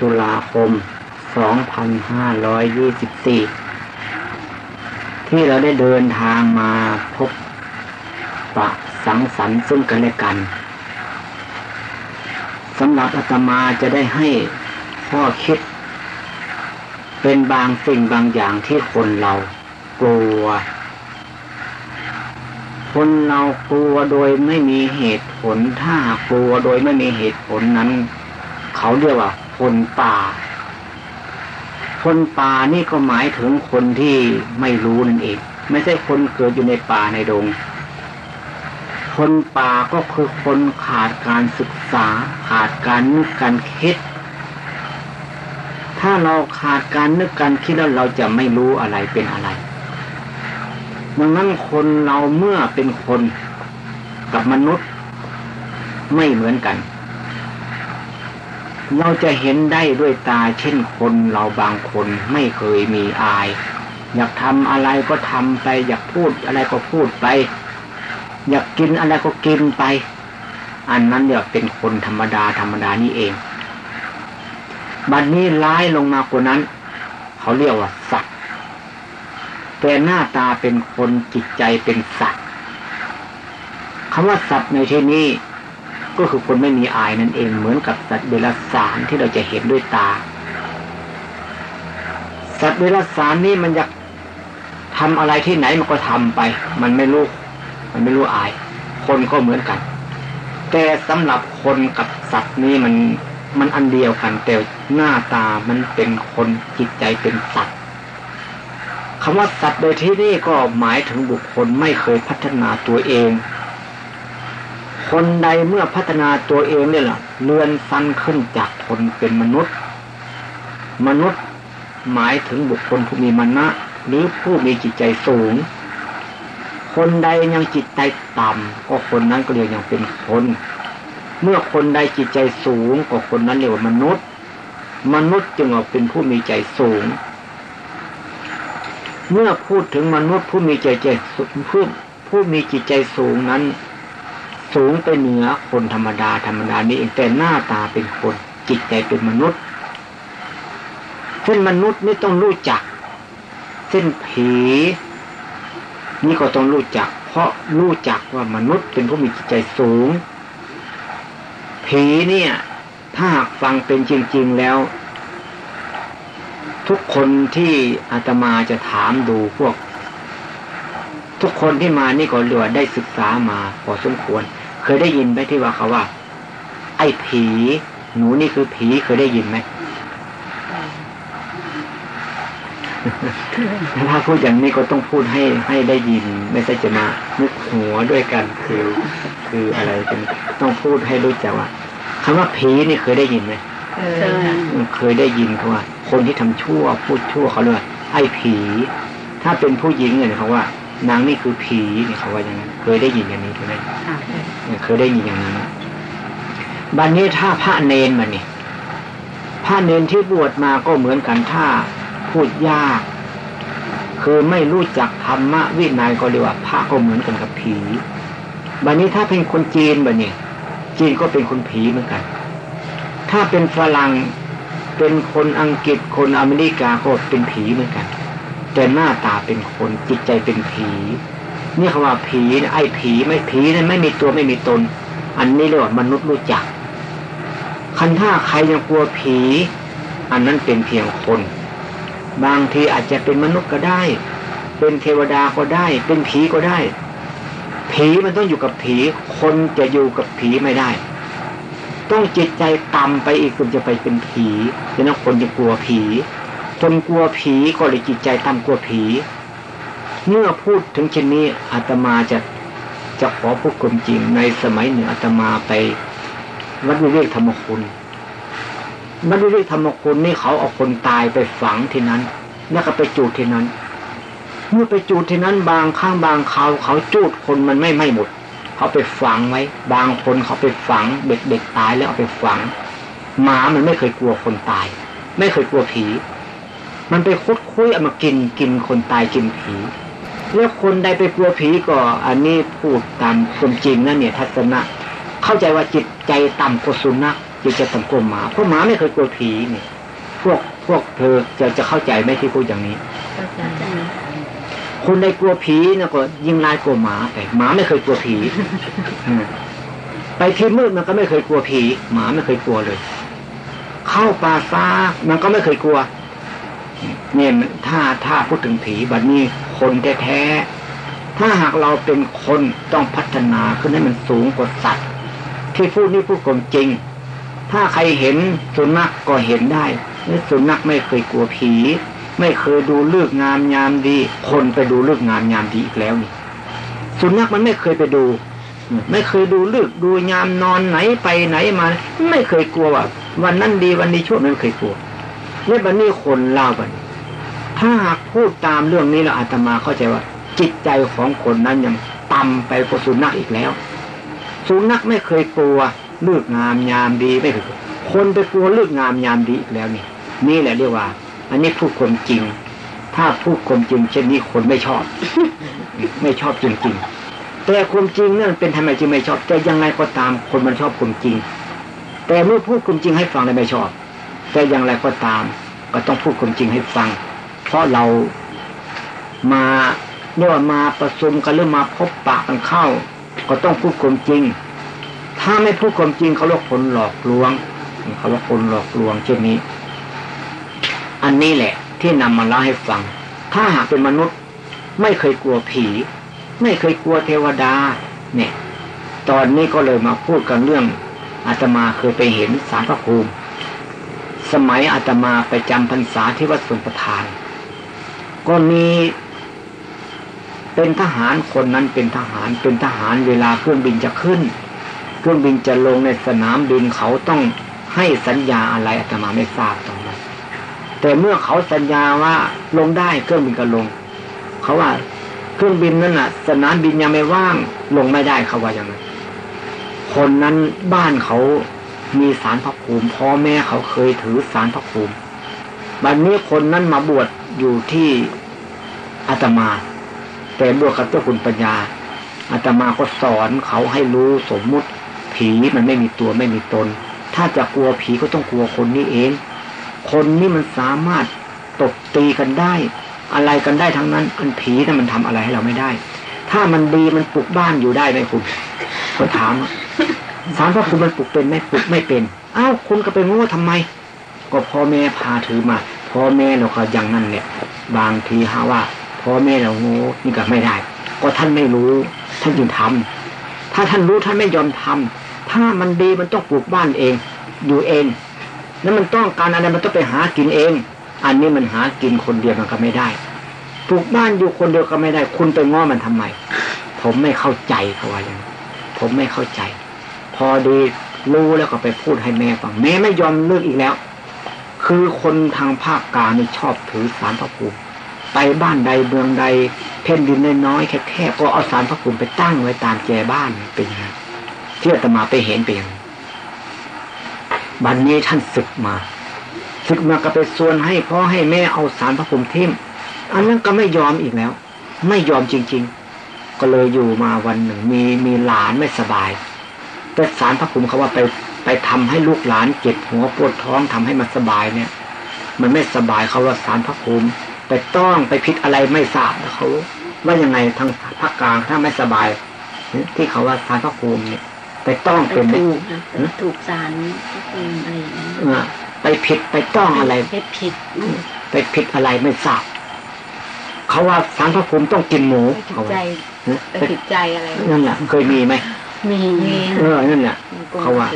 ตุลาคมสองพันห้าร้อยยี่สิบสี่ที่เราได้เดินทางมาพบปะสังสรรค์ซึ่งกันและกันสำหรับอาตมาจะได้ให้ข้อคิด เป็นบางสิ่งบางอย่างที่คนเรากลัว คนเรากลัวโดยไม่มีเหตุผลถ้ากลัวโดยไม่มีเหตุผลนั้น เขาเรียกว่า คนป่า คนป่านี่ก็หมายถึงคนที่ไม่รู้นั่นเอง ไม่ใช่คนเกิดอยู่ในป่าในดง คนป่าก็คือคนขาดการศึกษา ขาดการนึกการคิด ถ้าเราขาดการนึกการคิดแล้วเราจะไม่รู้อะไรเป็นอะไรดังนั้นคนเราเมื่อเป็นคนกับมนุษย์ไม่เหมือนกัน เราจะเห็นได้ด้วยตาเช่นคนเราบางคนไม่เคยมีอาย อยากทำอะไรก็ทำไป อยากพูดอะไรก็พูดไป อยากกินอะไรก็กินไป อันนั้นเดี๋ยวเป็นคนธรรมดาธรรมดานี่เอง บัดนนี้ร้ายลงมากว่านั้น เขาเรียกว่าสัตว์แต่หน้าตาเป็นคนจิตใจเป็นสัตว์คำว่าสัตว์ในที่นี้ ก็คือคนไม่มีอายนั่นเองเหมือนกับสัตว์เดรัจฉานที่เราจะเห็นด้วยตา สัตว์เดรัจฉานนี่มันอยากทำอะไรที่ไหนมันก็ทำไป มันไม่รู้ มันไม่รู้อาย คนก็เหมือนกัน แต่สำหรับคนกับสัตว์นี่มันมันอันเดียวกันแต่หน้าตามันเป็นคนจิตใจเป็นสัตว์คำว่าสัตว์โดยที่นี่ก็หมายถึงบุคคลไม่เคยพัฒนาตัวเอง คนใดเมื่อพัฒนาตัวเองเนี่ยล่ะเลื่อนสั้นขึ้นจากคนเป็นมนุษย์ มนุษย์หมายถึงบุคคลผู้มีมณะหรือผู้มีจิตใจสูง คนใดยังจิตใจต่ำก็คนนั้นก็เรียกยังเป็นคน เมื่อคนใดจิตใจสูงก็คนนั้นเรียกว่ามนุษย์ มนุษย์จึงเป็นผู้มีใจสูง เมื่อพูดถึงมนุษย์ผู้มีใจใจผู้ผู้มีจิตใจสูงนั้น สูงไปเหนือคนธรรมดาธรรมดานี้เองแต่หน้าตาเป็นคนจิตใจเป็นมนุษย์เส้นมนุษย์นี่ต้องรู้จักเส้นผีนี่ก็ต้องรู้จัก เพราะรู้จักว่ามนุษย์เป็นผู้มีจิตใจสูง ผีเนี่ย ถ้าหากฟังเป็นจริง ๆแล้ว ทุกคนที่อาตมาจะถามดูพวก ทุกคนที่มานี่ก็เหลือได้ศึกษามาพอสมควร เคยได้ยินไหมที่ว่าเขาว่า ไอ้ผี หนูนี่คือผีเคยได้ยินไหมถ้าพูดอย่างนี้ก็ต้องพูดให้ให้ได้ยิน ไม่ใช่จะมานึกหัวด้วยกันคือ คืออะไรเป็นต้องพูดให้รู้จักว่าคำว่าผีนี่เคยได้ยินไหมเคยได้ยินเขาว่า คนที่ทำชั่วพูดชั่วเขาเลยไอ้ผี ถ้าเป็นผู้หญิงเนี่ยเขาว่า นางนี่คือผีเนี่ยเขาว่าอย่างนั้นเคยได้ยินอย่างนี้ถูกไหมเคยได้ยินอย่างนั้นบัดนนี้ถ้าพระเนนมาเนี่ยพระเนนที่บวชมาก็เหมือนกันถ้าพูดยาก คือไม่รู้จักธรรมะวินัยก็เรียกว่าพระก็เหมือนกันกับผีบัดนี้ถ้าเป็นคนจีนแบบนี้จีนก็เป็นคนผีเหมือนกัน ถ้าเป็นฝรั่งเป็นคนอังกฤษคนอเมริกาก็เป็นผีเหมือนกัน แต่หน้าตาเป็นคนจิตใจเป็นผีนี่คำว่าผีไอ้ผีไม่ผีนั้นไม่มีตัวไม่มีตน อันนี้เรียกว่ามนุษย์รู้จัก คันถ้าใครยังกลัวผี อันนั้นเป็นเพียงคน บางทีอาจจะเป็นมนุษย์ก็ได้ เป็นเทวดาก็ได้ เป็นผีก็ได้ ผีมันต้องอยู่กับผี คนจะอยู่กับผีไม่ได้ ต้องจิตใจต่ำไปอีกคนจะไปเป็นผีฉะนั้นคนจะกลัวผี คนกลัวผีก็เลยจิตใจต่ำกลัวผี เมื่อพูดถึงเช่นนี้อาตมาจะจะขอพูดความจริงในสมัยหนึ่งอาตมาไปวัดวิเวกธรรมคุณมันไม่ได้ธรรมคุณนี่เขาเอาคนตายไปฝังที่นั้น แล้วก็ไปจูดที่นั้น เมื่อไปจูดที่นั้น บางข้างบางเขาเขาจูดคนมันไม่ไม้หมด เขาไปฝังไว้ บางคนเขาไปฝัง เด็กเด็กตายแล้วเอาไปฝังหมามันไม่เคยกลัวคนตาย ไม่เคยกลัวผี มันไปคุดคุยเอามากินกินคนตายกินผีแล้วคนใดไปกลัวผีก็ อันนี้พูดตามความจริงนะเนี่ย ทัศนะ เข้าใจว่าจิตใจต่ำกว่าสุนัขจึงจะต้องกลัวหมาเพราะหมาไม่เคยกลัวผีนี่พวกพวกเธอจะจะเข้าใจไหมที่พูดอย่างนี้คนในกลัวผีนะก็ยิ่งลายกลัวหมาแต่หมาไม่เคยกลัวผีไปที่มืดมันก็ไม่เคยกลัวผี หมาไม่เคยกลัวเลย เข้าป่าฟ้ามันก็ไม่เคยกลัว เนี่ยถ้าถ้าพูดถึงผีบัดนี้คนแท้ๆถ้าหากเราเป็นคนต้องพัฒนาขึ้นให้มันสูงกว่าสัตว์ ที่พูดนี่พูดความจริง ถ้าใครเห็นสุนัขกก็เห็นได้สุนัขไม่เคยกลัวผี ไม่เคยดูเลือกงามยามดี คนไปดูเลือกงามยามดีอีกแล้วนี่สุนัขมันไม่เคยไปดู ไม่เคยดูเลือกดูยามนอนไหนไปไหนมา ไม่เคยกลัวว่าวันนั้นดีวันนี้ชั่วไม่เคยกลัว เนี่บันนี้คนเล่าบันถ้าหากพูดตามเรื่องนี้แล้วอาตมาเข้าใจว่า จิตใจของคนนั้นยังต่ำไปกว่าสุนัขอีกแล้ว สุนัขไม่เคยกลัวเลือกงามยามดีไม่เคยคนไปกลัวเลือกงามยามดีอีกแล้วนี่นี่แหละเรียกว่า อันนี้พูดความจริง ถ้าพูดความจริง เช่นนี้คนไม่ชอบ ไม่ชอบจริงๆแต่ความจริงนั่นเป็นทำไมจึงไม่ชอบแต่ยังไงก็ตามคนมันชอบความจริง แต่เมื่อพูดความจริงให้ฟังแล้วไม่ชอบ แต่อย่างไรก็ตาม ก็ต้องพูดความจริงให้ฟัง เพราะเรามาเนี่ยมาประชุมกันหรือมาพบปะกันเข้า ก็ต้องพูดความจริง ถ้าไม่พูดความจริงเขาเรียกคนหลอกลวงเขาว่าคนหลอกลวงเช่นนี้ อันนี้แหละ ที่นำมาเล่าให้ฟัง ถ้าหากเป็นมนุษย์ ไม่เคยกลัวผี ไม่เคยกลัวเทวดา เนี่ย ตอนนี้ก็เลยมาพูดกันเรื่องอาตมาเคยไปเห็นสารพระภูมิ สมัยอาตมาไปจำพรรษาที่วัดสุนประทาน ก็มีเป็นทหารคนนั้นเป็นทหารเป็นทหารเวลาเครื่องบินจะขึ้น เครื่องบินจะลงในสนามบินเขาต้องให้สัญญาอะไรอาตมาไม่ทราบตรงนั้นแต่เมื่อเขาสัญญาว่าลงได้เครื่องบินก็ลง เขาว่าเครื่องบินนั้นน่ะ สนามบินยังไม่ว่างลงไม่ได้เขาว่าอย่างนั้นคนนั้นบ้านเขา มีสารพระภูมิพ่อแม่เขาเคยถือสารพระภูมิบัดนนี้คนนั้นมาบวชอยู่ที่อาตมา แต่บวชกับเจ้าคุณปัญญาอาตมาก็สอนเขาให้รู้สมมุติ ผีมันไม่มีตัวไม่มีตน ถ้าจะกลัวผีก็ต้องกลัวคนนี้เอง คนนี้มันสามารถตบตีกันได้ อะไรกันได้ทั้งนั้น อันผีนั้นมันทำอะไรให้เราไม่ได้ ถ้ามันดีมันปลุกบ้านอยู่ได้ไหมคุณก็ถาม สารพระคุณมันปลุกเป็นไหมปลุกไม่เป็นอ้าวคุณก็ไปโง่ทำไม ก็พ่อแม่พาถือมาพ่อแม่เราก็อย่างนั้นเนี่ย บางทีหาว่าพ่อแม่เราโง่นี่ก็ไม่ได้ ก็ท่านไม่รู้ท่านจึงทำถ้าท่านรู้ท่านไม่ยอมทำถ้ามันดีมันต้องปลูกบ้านเอง อยู่เอง แล้วมันต้องการอะไรมันต้องไปหากินเอง อันนี้มันหากินคนเดียวมันก็ไม่ได้ปลูกบ้านอยู่คนเดียวก็ไม่ได้ คุณไปง้อมันทำไม ผมไม่เข้าใจเขาว่าอย่างผมไม่เข้าใจ อดีรู้แล้วก็ไปพูดให้แม่ฟังแม่ไม่ยอมเลิกอีกแล้ว คือคนทางภาคกลางนี่ชอบถือสารพระภูมิไปบ้านใดเมืองใดเพ่นดินน้อยๆแคบๆก็เอาสารพระภูมิไปตั้งไว้ตามแจบ้านเป็นไงที่อาตมาไปเห็นเปยงบันนี้ท่านศึกมาศึกมาก็ไปส่วนให้พ่อให้แม่เอาสารพระภูมิทิ่มอันนั้นก็ไม่ยอมอีกแล้ว ไม่ยอมจริง ๆ ก็เลยอยู่มาวันหนึ่งมีมีหลานไม่สบาย แต่สารพระภูมิเขาว่าไปไปทำให้ลูกหลานเจ็บหัวปวดท้องทำให้มันสบายเนี่ย มันไม่สบายเขาว่าสารพระภูมิไปต้องไปพิษอะไรไม่ทราบเขาว่ายังไงทางภาคกลางถ้าไม่สบาย ที่เขาว่าสารพระภูมิเนี่ยไปต้องเป็นถูกถูกสารพระภูมิอะไรอย่างนี้ไปผิดไปต้องอะไรไปผิดไปผิดอะไรไม่ทราบเขาว่าสารพระภูมิต้องกินหมูเขาใจไปผิดใจอะไรนั่นแหละเคยมีไหม มีเออนั่นแหละเขาว่า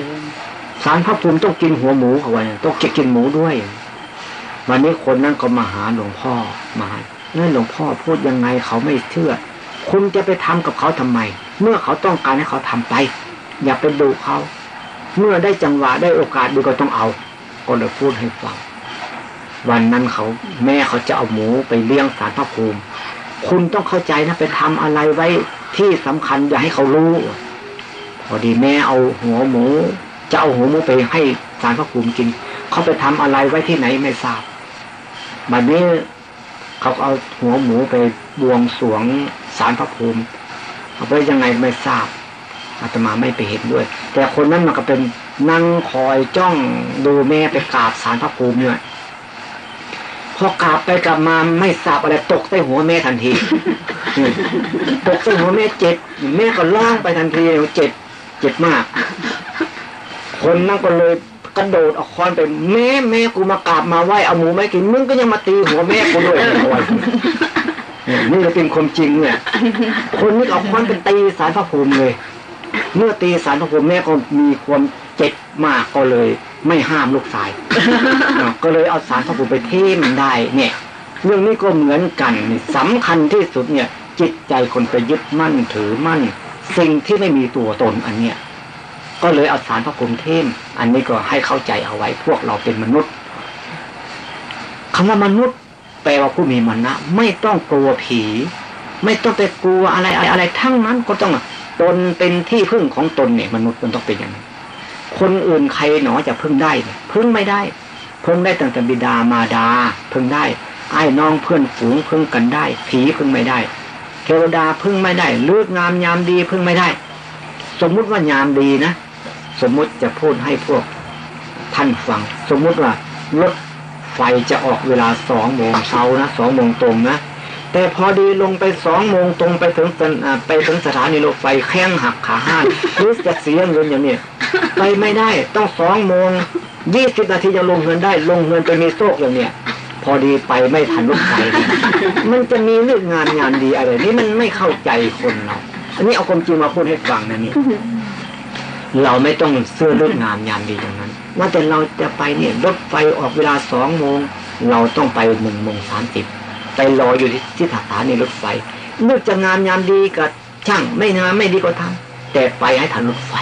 สารพระภูมิต้องกินหัวหมูเขาว่าต้องเก็บกินหมูด้วย วันนี้คนนั้นก็มาหาหลวงพ่อมานั่นหลวงพ่อพูดยังไงเขาไม่เชื่อ คุณจะไปทำกับเขาทำไม เมื่อเขาต้องการให้เขาทำไป อย่าไปดูเขา เมื่อได้จังหวะได้โอกาสดูก็ต้องเอาก็เลยพูดให้ฟังวันนั้นเขาแม่เขาจะเอาหมูไปเลี้ยงสารพระภูมิ คุณต้องเข้าใจนะไปทำอะไรไว้ที่สำคัญอย่าให้เขารู้ พอดีแม่เอาหัวหมูจะเอาหัวหมูไปให้สารพระภูมิกิน เขาไปทำอะไรไว้ที่ไหนไม่ทราบบัดนี้เขาเอาหัวหมูไปบวงสวงสารพระภูมิเอาไปยังไงไม่ทราบอาตมาไม่ไปเห็นด้วย แต่คนนั้นมันก็เป็นนั่งคอยจ้องดูแม่ไปกราบสารพระภูมิเนี่ยพอกราบไปกลับมาไม่ทราบอะไรตกใส่หัวแม่ทันทีตกใส่หัวแม่เจ็บแม่ก็ล่างไปทันทีเจ็บ เจ็บมาก คนนั่งก็เลยกระโดดเอาค้อนไปแม่แม่กูมากราบมาไหวเอาหมูไม่กินมึงก็ยังมาตีหัวแม่กูด้วยนี่เราเป็นความจริงเนี่ย คนนี้เอาค้อนเป็นตีสารพระภูมิเลย เมื่อตีสารพระภูมิแม่ก็มีความเจ็บมากก็เลย ไม่ห้ามลูกชายก็เลยเอาสารพระภูมิไปเทมได้เนี่ย เรื่องนี้ก็เหมือนกันสำคัญที่สุดเนี่ย จิตใจคนไปยึดมั่นถือมั่น สิ่งที่ไม่มีตัวตนอันเนี้ยก็เลยเอาสารพระภูมิเทมอันนี้ก็ให้เข้าใจเอาไว้พวกเราเป็นมนุษย์คำว่ามนุษย์ แปลว่าผู้มีมรณะ ไม่ต้องกลัวผี ไม่ต้องไปกลัวอะไรอะไรอะไร ทั้งนั้นก็ต้องตนเป็นที่พึ่งของตนเนี่ย มนุษย์มันต้องเป็นอย่างนั้นคนอื่นใครหนอจะพึ่งได้พึ่งไม่ได้พึ่งได้ตั้งแต่บิดามาดาพึ่งได้ไอ้น้องเพื่อนฝูงพึ่งกันได้ ผีพึ่งไม่ได้ เทวดาพึ่งไม่ได้เลือกงามยามดีพึ่งไม่ได้ สมมุติว่ายามดีนะ สมมุติจะพูดให้พวกท่านฟัง สมมุติว่ารถไฟจะออกเวลาสองโมงเช้านะสองโมงตรงนะแต่พอดีลงไปสองโมงตรงไปถึงไปถึงสถานีรถไฟแข้งหักขาห้านรือจะเสียเงินอย่างนี้ไปไม่ได้ต้องสองโมงยี่สิบนาทีจะลงเงินได้ ลงเงินไปมีโซกอย่างเนี้ย พอดีไปไม่ทันรถไฟมันจะมีเรื่องงานงานดีอะไร นี่มันไม่เข้าใจคนเราอันนี้เอาความจริงมาพูดให้ฟังนะนี่เราไม่ต้องเสื้อเลือกงามยามดีอย่างนั้น ว่าแต่เราจะไปเนี่ยรถไฟออกเวลาสองโมง เราต้องไปหนึ่งโมงสามสิบไปรออยู่ที่สถานีรถไฟเลือกจะงามยามดีกับช่างไม่งามไม่ดีก็ทำ แต่ไปให้ทันรถไฟ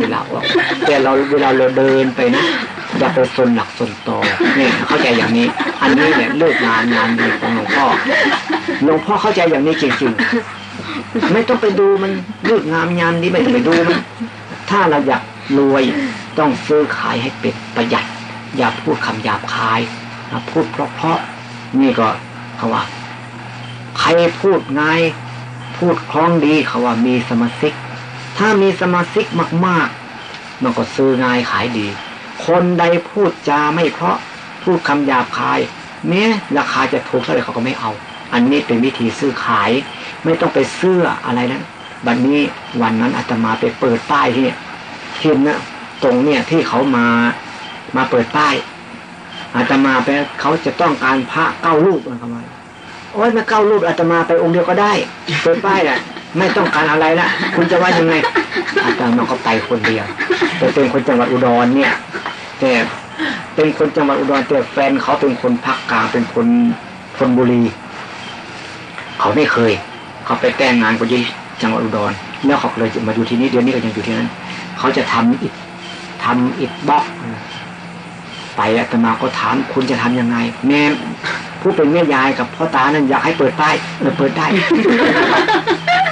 เวลาออกแต่เราเวลาเราเดินไปนะอย่าไปสนหลักสนตอเนี่ยเข้าใจอย่างนี้ อันนี้เนี่ยเลิกงานงานดีของหลวงพ่อหลวงพ่อเข้าใจอย่างนี้จริงๆไม่ต้องไปดูมันเลิกงามยามดีไม่ต้องไปดูมันถ้าเราอยากรวยต้องซื้อขายให้เป็ดประหยัด อย่าพูดคำหยาบคายพูดเพราะๆนี่ก็เขาว่าใครพูดง่าย พูดคล้องดีเขาว่ามีสมาชิก ถ้ามีสมาชิกมากๆ มันก็ซื้อง่ายขายดี คนใดพูดจาไม่เพราะพูดคำหยาบคายแม้ราคาจะถูกเท่าไหร่เขาก็ไม่เอา อันนี้เป็นวิธีซื้อขาย ไม่ต้องไปเสื้ออะไรนะบัดนนี้วันนั้นอาตมาไปเปิดป้ายที่ที่นะตรงเนี่ยที่เขามามาเปิดป้ายอาตมาไปเขาจะต้องการพระเก้ารูปมันเข้ามา โอ้ยมาเก้ารูปอาตมาไปองค์เดียวก็ได้เปิดป้ายอะ ไม่ต้องการอะไรละคุณจะว่ายังไงอาตมาก็ไปคนเดียวแต่เป็นคนจังหวัดอุดรเนี่ยแต่เป็นคนจังหวัดอุดรแต่แฟนเขาเป็นคนภาคกลางเป็นคนชนบุรี เขาไม่เคย เขาไปแต่งงานกับยี่จังหวัดอุดรแล้วเขาเลยมาอยู่ที่นี่เดือนนี้ก็ยังอยู่ที่นั่นเขาจะทำอิฐทำอิฐบล็อก ไปอาตมาก็ถามคุณจะทํำยังไง แม่ผู้เป็นแม่ยายกับพ่อตานั่นอยากให้เปิดป้ายเออเปิดได้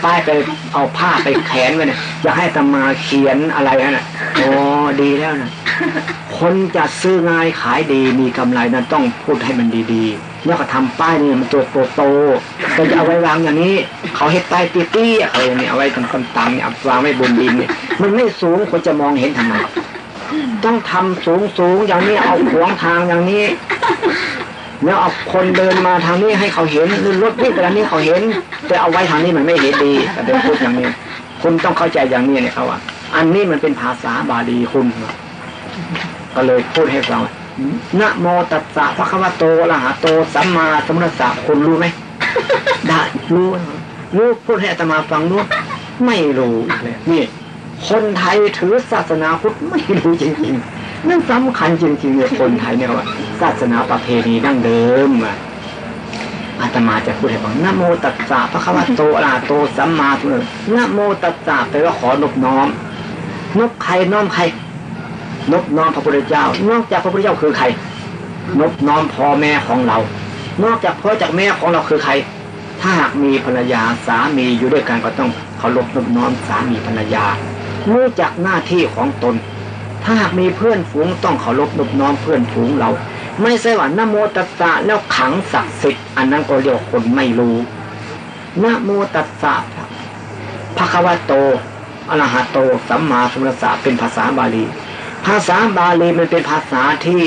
ป้ายไปเอาผ้าไปแขนไว้เนี่ยอยากให้ตมาเขียนอะไรนะโอ้ดีแล้วนะคนจะซื้อง่ายขายดีมีกำไรนั้นต้องพูดให้มันดีๆแล้วก็ทำป้ายนี่มันตัวโตโตก็จะเอาไว้วางอย่างนี้ เขาเฮ็ดป้ายตี้ๆอะไรเนี่ยเอาไว้ตรงคนตังเนี่ยวางไว้บนดินเนี่ยมันไม่สูงคนจะมองเห็นทำไม ต้องทำสูงสูงอย่างนี้เอาขวงทางอย่างนี้ แล้วเอาคนเดินมาทางนี้ให้เขาเห็นหรือรถวิ่งไปทางนี้เขาเห็น แต่เอาไว้ทางนี้มันไม่เห็นดีแต่เป็นพูดอย่างนี้ คุณต้องเข้าใจอย่างนี้เนี่ยเขาว่า อันนี้มันเป็นภาษาบาลีคุณก็เลยพูดให้ฟังนะโมตัสสะพระคัมภโตละหะโตสัมมาสัมพุทธัสสะคุณรู้ไหมได้รู้รู้พูดให้อาตมาฟังรู้ไม่รู้เลยนี่ คนไทยถือศาสนาพุทธไม่รู้จริงๆนั่นสำคัญจริงๆเนี่ยคนไทยเนี่ยว่า ศาสนาประเพณีดั้งเดิมอะอาตมาจะพูดให้ฟังนะโมตัสสะพระคัมภโตอะระโตสัมมาสัมพุทธนะโมตัสสะแปลว่าขอนบน้อมนบใครน้อมใครนบน้อมพระพุทธเจ้า นอกจากพระพุทธเจ้าคือใคร นบน้อมพ่อแม่ของเรา นอกจากพ่อจากแม่ของเราคือใคร ถ้าหากมีภรรยาสามีอยู่ด้วยกันก็ต้องเคารพนบน้อมสามีภรรยา รู้จักหน้าที่ของตน ถ้าหากมีเพื่อนฝูงต้องเคารพนบน้อมเพื่อนฝูงเรา ไม่ใช่ว่านโมตัสสะแล้วขังศักดิ์สิทธิ์อันนั้นก็เรียกคนไม่รู้นโมตัสสะพระควโตอรหัตโต สัมมาสัมพุทธะเป็นภาษาบาลี ภาษาบาลีมันเป็นภาษาที่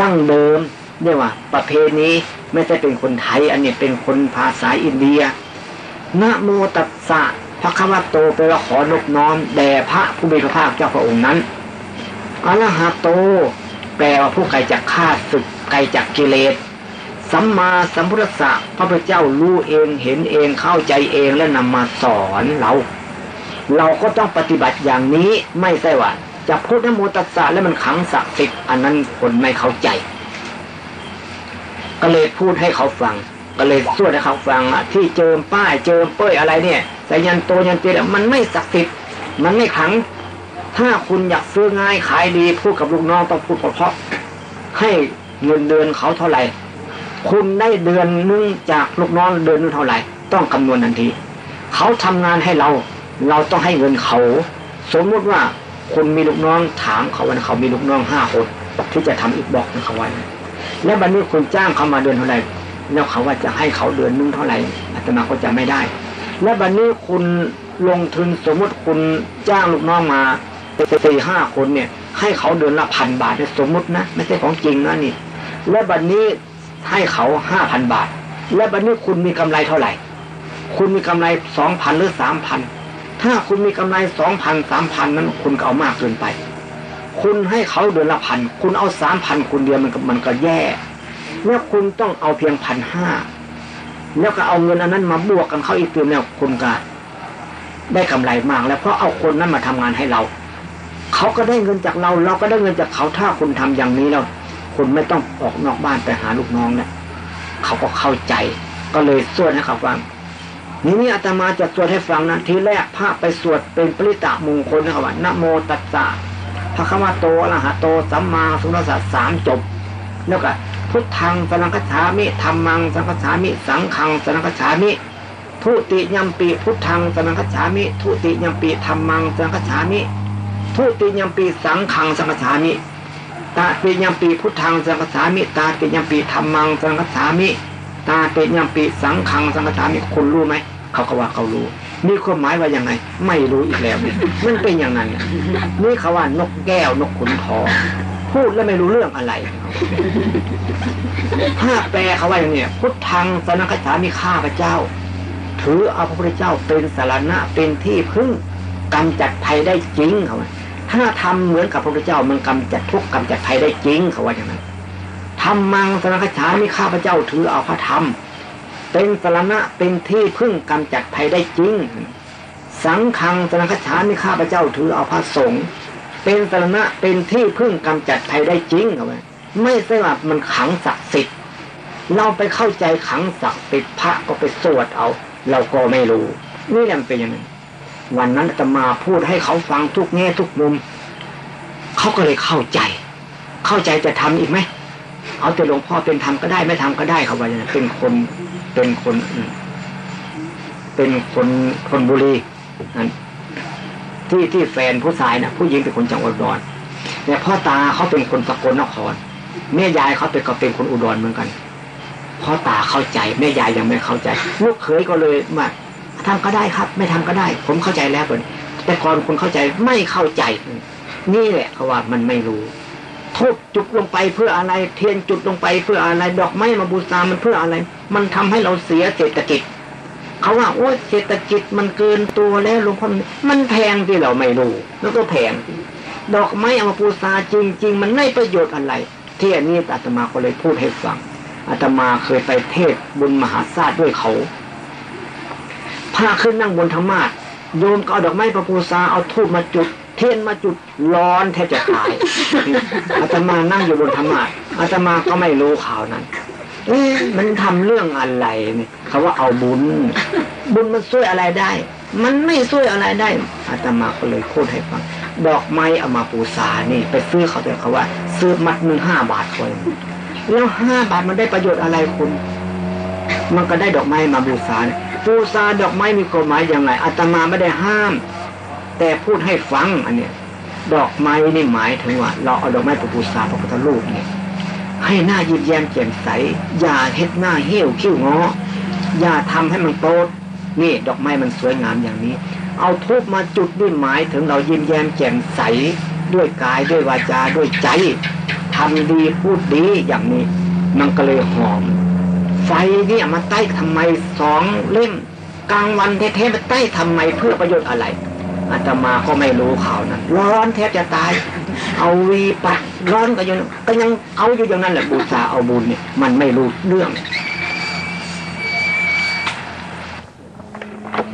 ดั้งเดิมเรียกว่า ประเพณีไม่ใช่เป็นคนไทย อันนี้เป็นคนภาษาอินเดียนะโมตัสสะ พระคัมภโตแปลว่าขอนกน้อมแด่พระผู้มีพระภาคเจ้าพระองค์นั้นอรหัตโต แปลว่าผู้ไกลจากข้าศึกไกลจากกิเลสสัมมาสัมพุทธะพระพุทธเจ้ารู้เองเห็นเองเข้าใจเองและนำมาสอนเรา เราก็ต้องปฏิบัติอย่างนี้ไม่ใช่ว่าจะพูดนโมตัสสะแล้วมันขังศักดิ์สิทธิ์อันนั้นคนไม่เข้าใจ ก็เลยพูดให้เขาฟัง ก็เลยสวดให้เขาฟังที่เจิมป้ายเจิมเป้ยอะไรเนี่ย แต่ยันโตยันเตียมันไม่ศักดิ์สิทธิ์มันไม่ขัง ถ้าคุณอยากซื้อง่ายขายดีพูดกับลูกน้องต้องพูดเพราะให้เงินเดือนเขาเท่าไหร่ คุณได้เดือนนึงจากลูกน้องเดือนนึงเท่าไหร่ ต้องคำนวณทันที เขาทำงานให้เรา เราต้องให้เงินเขา สมมติว่าคุณมีลูกน้องถามเขาว่าเขามีลูกน้องห้าคนที่จะทำอีกบอกนะเขาไว่าแล้วบัดนนี้คุณจ้างเขามาเดือนเท่าไหร่ แล้วเขาว่าจะให้เขาเดือนนึงเท่าไหร่อาตมาก็จะไม่ได้ แล้วบัดนนี้คุณลงทุนสมมติคุณจ้างลูกน้องมาสี่ห้าคนเนี่ย ให้เขาเดือนละพันบาทสมมตินะไม่ใช่ของจริงนะนี่ แล้วบัดนนี้ให้เขาห้าพันบาท และบัดนี้คุณมีกำไรเท่าไหร่ คุณมีกำไรสองพันหรือสามพันถ้าคุณมีกำไรสองพันสามพันนั้น คุณก็เอามากเกินไป คุณให้เขาเดือนละพันคุณเอาสามพันคุณเดียวมันก็มันก็แย่ แล้วคุณต้องเอาเพียงพันห้าแล้วก็เอาเงินอันนั้นมาบวกกันเข้าอีกเติมแล้วคุณก็ได้กำไรมาก แล้วเพราะเอาคนนั้นมาทำงานให้เรา เขาก็ได้เงินจากเรา เราก็ได้เงินจากเขาถ้าคุณทำอย่างนี้แล้วคุณไม่ต้องออกนอกบ้านไปหาลูกน้องเนี่ยเขาก็เข้าใจ ก็เลยสวดให้เขาฟังนี่นี่อาตมาจะสวดให้ฟังนะทีแรกพระไปสวดเป็นปริตะมงคลนะครับว่านะโมตัสสะพระคัมภโตอรหะโตสัมมาสุนทรสามจบ แล้วก็ พุทธังสนังคฉามิธรรมังสนังคฉามิ สังขังสนังคฉามิ ทุติยมปีพุทธังสนังคฉามิ ทุติยมปีธรรมังสนังคฉามิ ทุติยมปีสังขังสนังคฉามิ ตาปิยมปีพุทธังสังฆสามิ ตาปิยมปีธรรมังสังฆสามิ ตาปิยมปีสังขังสังฆสามิ คุณรู้ไหม เขาก็ว่าเขารู้มีความหมายว่ายังไง ไม่รู้อีกแล้ว มันเป็นอย่างนั้น นี่เขาว่านกแก้วนกขุนทอง พูดแล้วไม่รู้เรื่องอะไรถ้าแปลเขาว่าอย่างนี้พุทธังสนังฆสามิข้าพระเจ้า ถือเอาพระพุทธเจ้าเป็นสารณะเป็นที่พึ่งกำจัดภัยได้จริงเขาว่าถ้าทำเหมือนกับพระพุทธเจ้ามันกำจัดทุกข์กำจัดภัยได้จริงเขาว่าอย่างนั้นทำมังสนังคฉามีข้าพระเจ้าถือเอาพระธรรม เป็นสารณะเป็นที่พึ่งกำจัดภัยได้จริง สังขังสนังคฉามีข้าพระเจ้าถือเอาพระสงฆ์ เป็นสารณะเป็นที่พึ่งกำจัดภัยได้จริงเขาว่าไม่ใช่ว่ามันขังศักดิ์สิทธิ์เราไปเข้าใจขังศักดิ์สิทธิ์พระก็ไปสวดเอา เราก็ไม่รู้นี่แหละเป็นอย่างนั้นวันนั้นจะมาพูดให้เขาฟังทุกแง่ทุกมุมเขาก็เลยเข้าใจ เข้าใจจะทำอีกไหมเอาแต่หลวงพ่อเป็นทำก็ได้ไม่ทำก็ได้เขาว่าอย่างนั้นเป็นคนเป็นคนเป็นคนคนบุรีนั้น ที่ที่แฟนผู้ชายนะ่ะ ผู้หญิงเป็นคนจังหวัดอุดรเนี่ยพ่อตาเขาเป็นคนสกลนครแม่ยายเขาเป็นก็เป็นคนอุดรเหมือนกันพ่อตาเข้าใจแม่ยายยังไม่เข้าใจลูกเขยก็เลยมาทำก็ได้ครับ ไม่ทำก็ได้ ผมเข้าใจแล้วคนแต่ก่อนคนเข้าใจไม่เข้าใจ นี่แหละเขาว่ามันไม่รู้ทุบจุดลงไปเพื่ออะไร เทียนจุดลงไปเพื่ออะไร ดอกไม้มาบูชามันเพื่ออะไร มันทำให้เราเสียเศรษฐกิจ เขาว่าโอ้เศรษฐกิจมันเกินตัวแล้วหลวงพ่อมันแพงที่เราไม่รู้แล้วก็แพงดอกไม้เอามาบูชาจริง ๆ มันไม่ประโยชน์อะไร ที่อันนี้อาตมาก็เลยพูดให้ฟังอาตมาเคยไปเทศบุญมหาศาสตร์ด้วยเขาพาขึ้นนั่งบนธรรมาสโยมก็เอาดอกไม้ประปูซาเอาทูบมาจุด เทียนมาจุดร้อนแทบจะตายอาตมานั่งอยู่บนธรรมาสอาตมาก็ไม่รู้ข่าวนั้น มันทำเรื่องอะไรเนี่ยเขาว่าเอาบุญ บุญมันช่วยอะไรได้ มันไม่ช่วยอะไรได้อาตมาก็เลยพูดให้ฟังดอกไม้เอามาปูซานี่ ไปซื้อเขาแต่เขาว่า ซื้อมัดหนึ่งห้าบาทคนแล้วห้าบาทมันได้ประโยชน์อะไรคุณ มันก็ได้ดอกไม้มาบูชาเนี่ยปูซาดอกไม้มีความหมายอย่างไรอาตมาไม่ได้ห้าม แต่พูดให้ฟังอันเนี้ยดอกไม้นี่หมายถึงว่า เราเอาดอกไม้ไปปูซาพระพุทธรูปเนี่ย ให้หน้ายิ้มแย้มแจ่มใส อย่าเฮ็ดหน้าเหี้ยวคิ้วงอ อย่าทำให้มันโตดนี่ดอกไม้มันสวยงามอย่างนี้ เอาทูบมาจุดด้วยหมายถึงเรายิ้มแย้มแจ่มใส ด้วยกายด้วยวาจาด้วยใจทำดีพูดดีอย่างนี้ มันก็เลยหอม ไฟเนี่ยมาใต้ทำไมสองเล่มกลางวันเทๆมาใต้ทำไมเพื่อประโยชน์อะไรอาตมาก็ไม่รู้ข่าวนะร้อนแทบจะตาย เอาวีปัดร้อนก็ยังก็ยังเอาอยู่อย่างนั้นแหละบูชาเอาบุญเนี่ยมันไม่รู้เรื่อง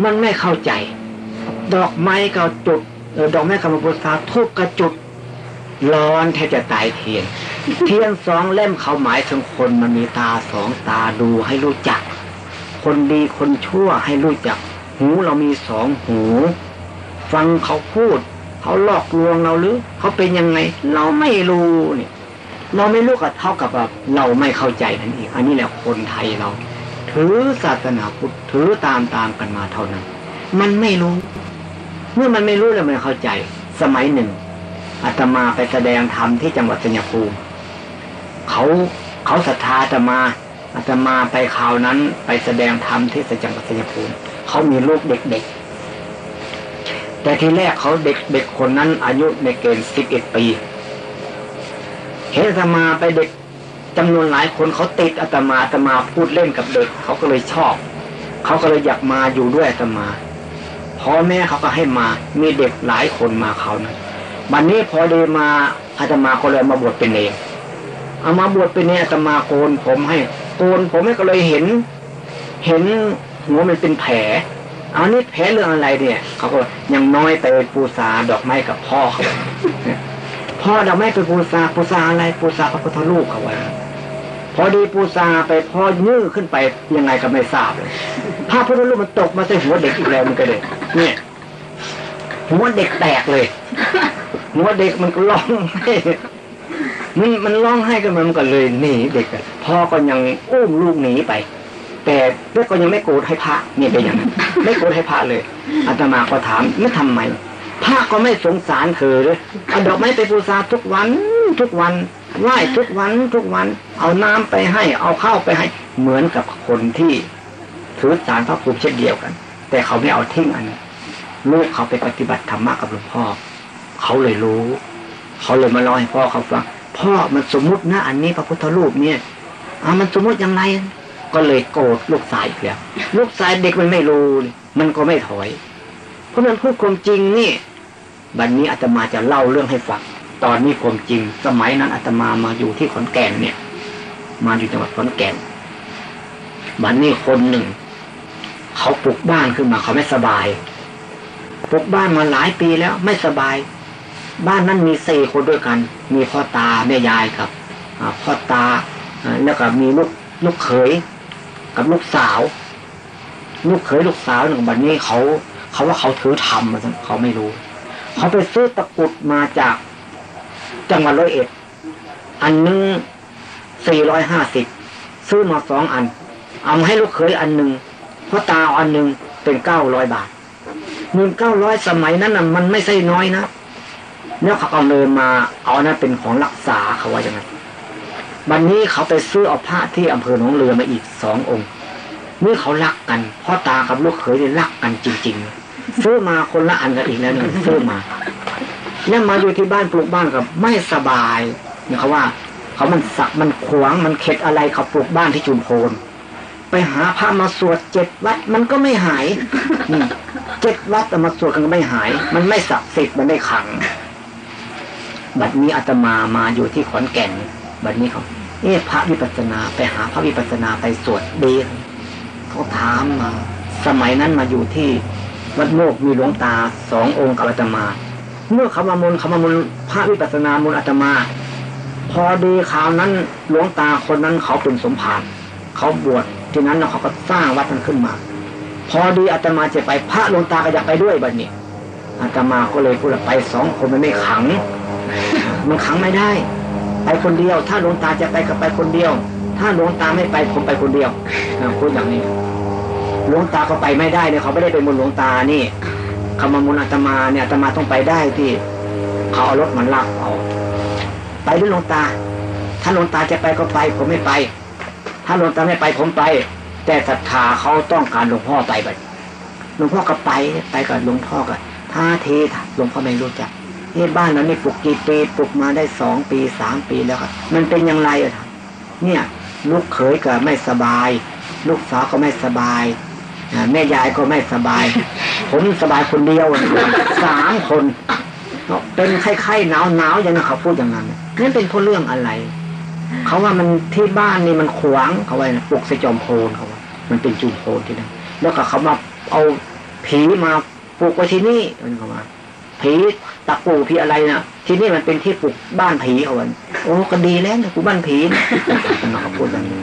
มันไม่เข้าใจ ดอกไม้ก็จุดดอกไม้กำมะบูชาทุกกระจุดร้อนแทบจะตายเทียน เทียนสองเล่มเขาหมายถึงคนมันมีตาสองตาดูให้รู้จัก คนดีคนชั่วให้รู้จัก หูเรามีสองหู ฟังเขาพูด เขาหลอกลวงเราหรือเขาเป็นยังไง เราไม่รู้เนี่ย เราไม่รู้ก็เท่ากับว่าเราไม่เข้าใจนั่นเองอันนี้แหละคนไทยเรา ถือศาสนาพุทธถือตามตามกันมาเท่านั้น มันไม่รู้ เมื่อมันไม่รู้แล้วมันเข้าใจ สมัยหนึ่งอาตมาไปแสดงธรรมที่จังหวัดสัญภูมิเขาเขาศรัทธาอาตมาอาตมาไปคราวนั้น ไปแสดงธรรมที่จังหวัดสัญภูมิเขามีลูกเด็กๆ แต่ทีแรกเขาเด็กเด็กคนนั้นอายุในเกณฑ์สิบเอ็ดปีเห็นอาตมาไปเด็กจำนวนหลายคนเขาติดอาตมาอาตมาพูดเล่นกับเด็กเขาก็เลยชอบ เขาก็เลยอยากมาอยู่ด้วยอาตมาพ่อแม่เขาก็ให้มา มีเด็กหลายคนมาเขานะวันนี้พอเดมาอาตมาก็เลยมาบวชเป็นเองเอามาบวชเป็นเนอาตมาโกนผมให้โกนผมให้ก็เลยเห็น เห็นหัวมันเป็นแผล เอานี่แผลเรื่องอะไรเนี่ยเขาก็ยังน้อยไปปูซาดอกไม้กับพ่อเขาพ่อดอกไม้ไปปูซาปูซาอะไรปูซาพระพุทธรูปเขาไว้พอดีปูซาไปพ่อยื้อขึ้นไปยังไงก็ไม่ทราบเลยพระพุทธรูปมันตกมาใส่หัวเด็กอีกแล้วมันก็เลยเนี่ยหัวเด็กแตกเลยหัวเด็กมันก็ร้องไห้มันมันร้องไห้กันมันก็เลยหนีเด็กพ่อก็ยังอุ้มลูกหนีไป แต่เด็กก็ยังไม่โกรธให้พระเนี่ยเป็นอย่างนั้นไม่โกรธให้พระเลยอาตมาก็ถามไม่ทำไมพระก็ไม่สงสารเธอเลยเอาดอกไม้ไปบูชาทุกวันทุกวันไหว้ทุกวันทุกวัน เอาน้ำไปให้ เอาข้าวไปให้เหมือนกับคนที่ถือสารพระภูมิเช่นเดียวกัน แต่เขาไม่เอาทิ้งอันนี้ลูกเขาไปปฏิบัติธรรมะกับหลวงพ่อ เขาเลยรู้ เขาเลยมาเล่าให้พ่อเขาฟังพ่อมันสมมุตินะอันนี้พระพุทธรูปเนี่ยอ่ามันสมมุติอย่างไร ก็เลยโกรธลูกชายอีกล้วลูกชายเด็กมันไม่รู้มันก็ไม่ถอย เพราะมันพูดความจริงนี่บัดนนี้อาตมาจะเล่าเรื่องให้ฟังตอนนี้ความจริง สมัยนั้นอาตมามาอยู่ที่ขอนแก่นเนี่ย มาอยู่จังหวัดขอนแก่นบัดนนี้คนหนึ่ง เขาปลูกบ้านขึ้นมาเขาไม่สบายปลูกบ้านมาหลายปีแล้วไม่สบาย บ้านนั้นมีสี่คนด้วยกัน มีพ่อตาแม่ยายครับพ่อตาแล้วก็มีลูกลูกเขย กับลูกสาว ลูกเขยลูกสาวหนึ่งบัดนี้เขา เขาว่าเขาถือธรรมมาเขาไม่รู้ เขาไปซื้อตะกุดมาจากจังหวัดร้อยเอ็ด อันนึงสี่ร้อยห้าสิบซื้อมาสองอัน เอาให้ลูกเขยอันหนึ่งพ่อตาอันหนึ่งเป็นเก้าร้อยบาทเงินเก้าร้อยสมัยนั้นน่ะมันไม่ใช่น้อยนะเนี่ยเขาเอาเงินมาเอานั้นเป็นของรักษาเขาว่าอย่างนั้น วันนี้เขาไปซื้อเอาพระที่อำเภอหนองเรือมาอีกสององค์ เมื่อเขารักกันพ่อตากับลูกเขยได้รักกันจริง ๆ ซื้อมาคนละอันกันอีกแล้วหนึ่งซื้อมาเนี่ยมาอยู่ที่บ้านปลูกบ้านกับไม่สบายเนี่ยเขาว่า เขามันสักมันขวางมันเข็ดอะไรเขาปลูกบ้านที่จุมโพนไปหาพระมาสวดเจ็ดวัดมันก็ไม่หายเจ็ดวัดแต่มาสวดกันก็ไม่หาย มันไม่ศักดิ์สิทธิ์มันไม่ขัง บัดนี้อาตมามาอยู่ที่ขอนแก่น บัดนี้เขาเอ๊ะพระวิปัสนาไปหาพระวิปัสนาไปสวดดีเขาถามมา สมัยนั้นมาอยู่ที่วัดโมกมีหลวงตาสององค์กับอาตมา เมื่อเขามามนเขามามนพระวิปัสนามนอาตมา พอดีข่าวนั้นหลวงตาคนนั้นเขาเป็นสมภารเขาบวชที่นั้นเขาก็สร้างวัดนั้นขึ้นมา พอดีอาตมาจะไปพระหลวงตาก็อยากไปด้วยบัดนี้อาตมาก็เลยพูดไปสองคนมันไม่ขัง มันขังไม่ได้ ไปคนเดียว ถ้าหลวงตาจะไปก็ไปคนเดียว ถ้าหลวงตาไม่ไปผมไปคนเดียวพูดอย่างนี้หลวงตาก็ไปไม่ได้เนี่ยเขาไม่ได้เป็นมนหลวงตานี่คำมามนอาตมาเนี่ยอาตมาต้องไปได้ที่เขาเอารถมันลากเอาไปด้วยหลวงตา ถ้าหลวงตาจะไปก็ไป ผมไม่ไป ถ้าหลวงตาไม่ไปผมไป แต่ศรัทธาเขาต้องการหลวงพ่อไปไปลวงพ่อก็ไปไปกับหลวงพ่อก็ท่าเทหลวงพ่อไม่รู้จัก เฮ้บ้านเรานี่ปลูกกี่ปีปลูกมาได้สองปีสามปีแล้วครับมันเป็นอย่างไรอะเนี่ย ลูกเขยก็ไม่สบาย ลูกสาวก็ไม่สบายแม่ยายก็ไม่สบาย ผมสบายคนเดียวสามคนเป็นไข้ๆหนาวหนาวอย่างนั้นเขาพูดอย่างนั้นนั่นเป็นเพราะเรื่องอะไร เขาว่ามันที่บ้านนี่มันขวางเขาไว้ปลุกสจอมโพนเขาว่ามันเป็นจุมโพนที่นั่นแล้วก็เขามาเอาผีมาปลูกไว้ที่นี่มันเขาว่า ผีตะปูผีอะไรนะ่ะ ที่นี่มันเป็นที่ปลูกบ้านผีเขาวันโอ้ก็ดีแล้วนะกูบ้านผีนะเขาพูดอย่างนี้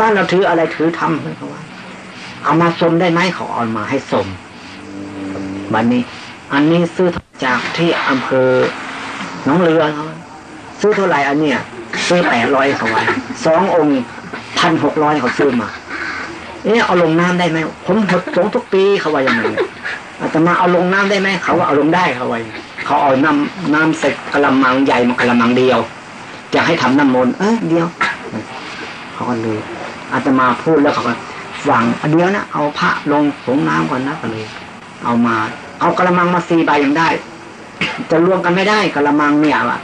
บ้านเราถืออะไรถือทำเขาว่าเอามาสมได้ไหมเขาเอามาให้สมวันนี้ อันนี้ซื้อจากที่อำเภอน้องเรือเขาซื้อเท่าไหร่อันเนี้ยซื้อแปดร้อยเขาไว้สององค์พันหกร้อยเขาซื้อมาเออเอาลงน้ำได้ไหมผมหดสงทุกปีเขาว่ายังไง อาตมาเอาลงน้ำได้ไหมเขาว่าเอาลงได้เขาไว้เขาเอาน้ำน้ำเสร็จกระมังใหญ่มากระมังเดียวจะให้ทำน้ำมนต์เออเดียวเขาก็เลยอาตมาพูดแล้วเขาก็ฝังเดียวนะเอาพระลงสงน้ำก่อนนะก็เลย เอามา เอากระมังมาสี่ใบยังได้ จะรวมกันไม่ได้กระมังเนี่ยว่ะ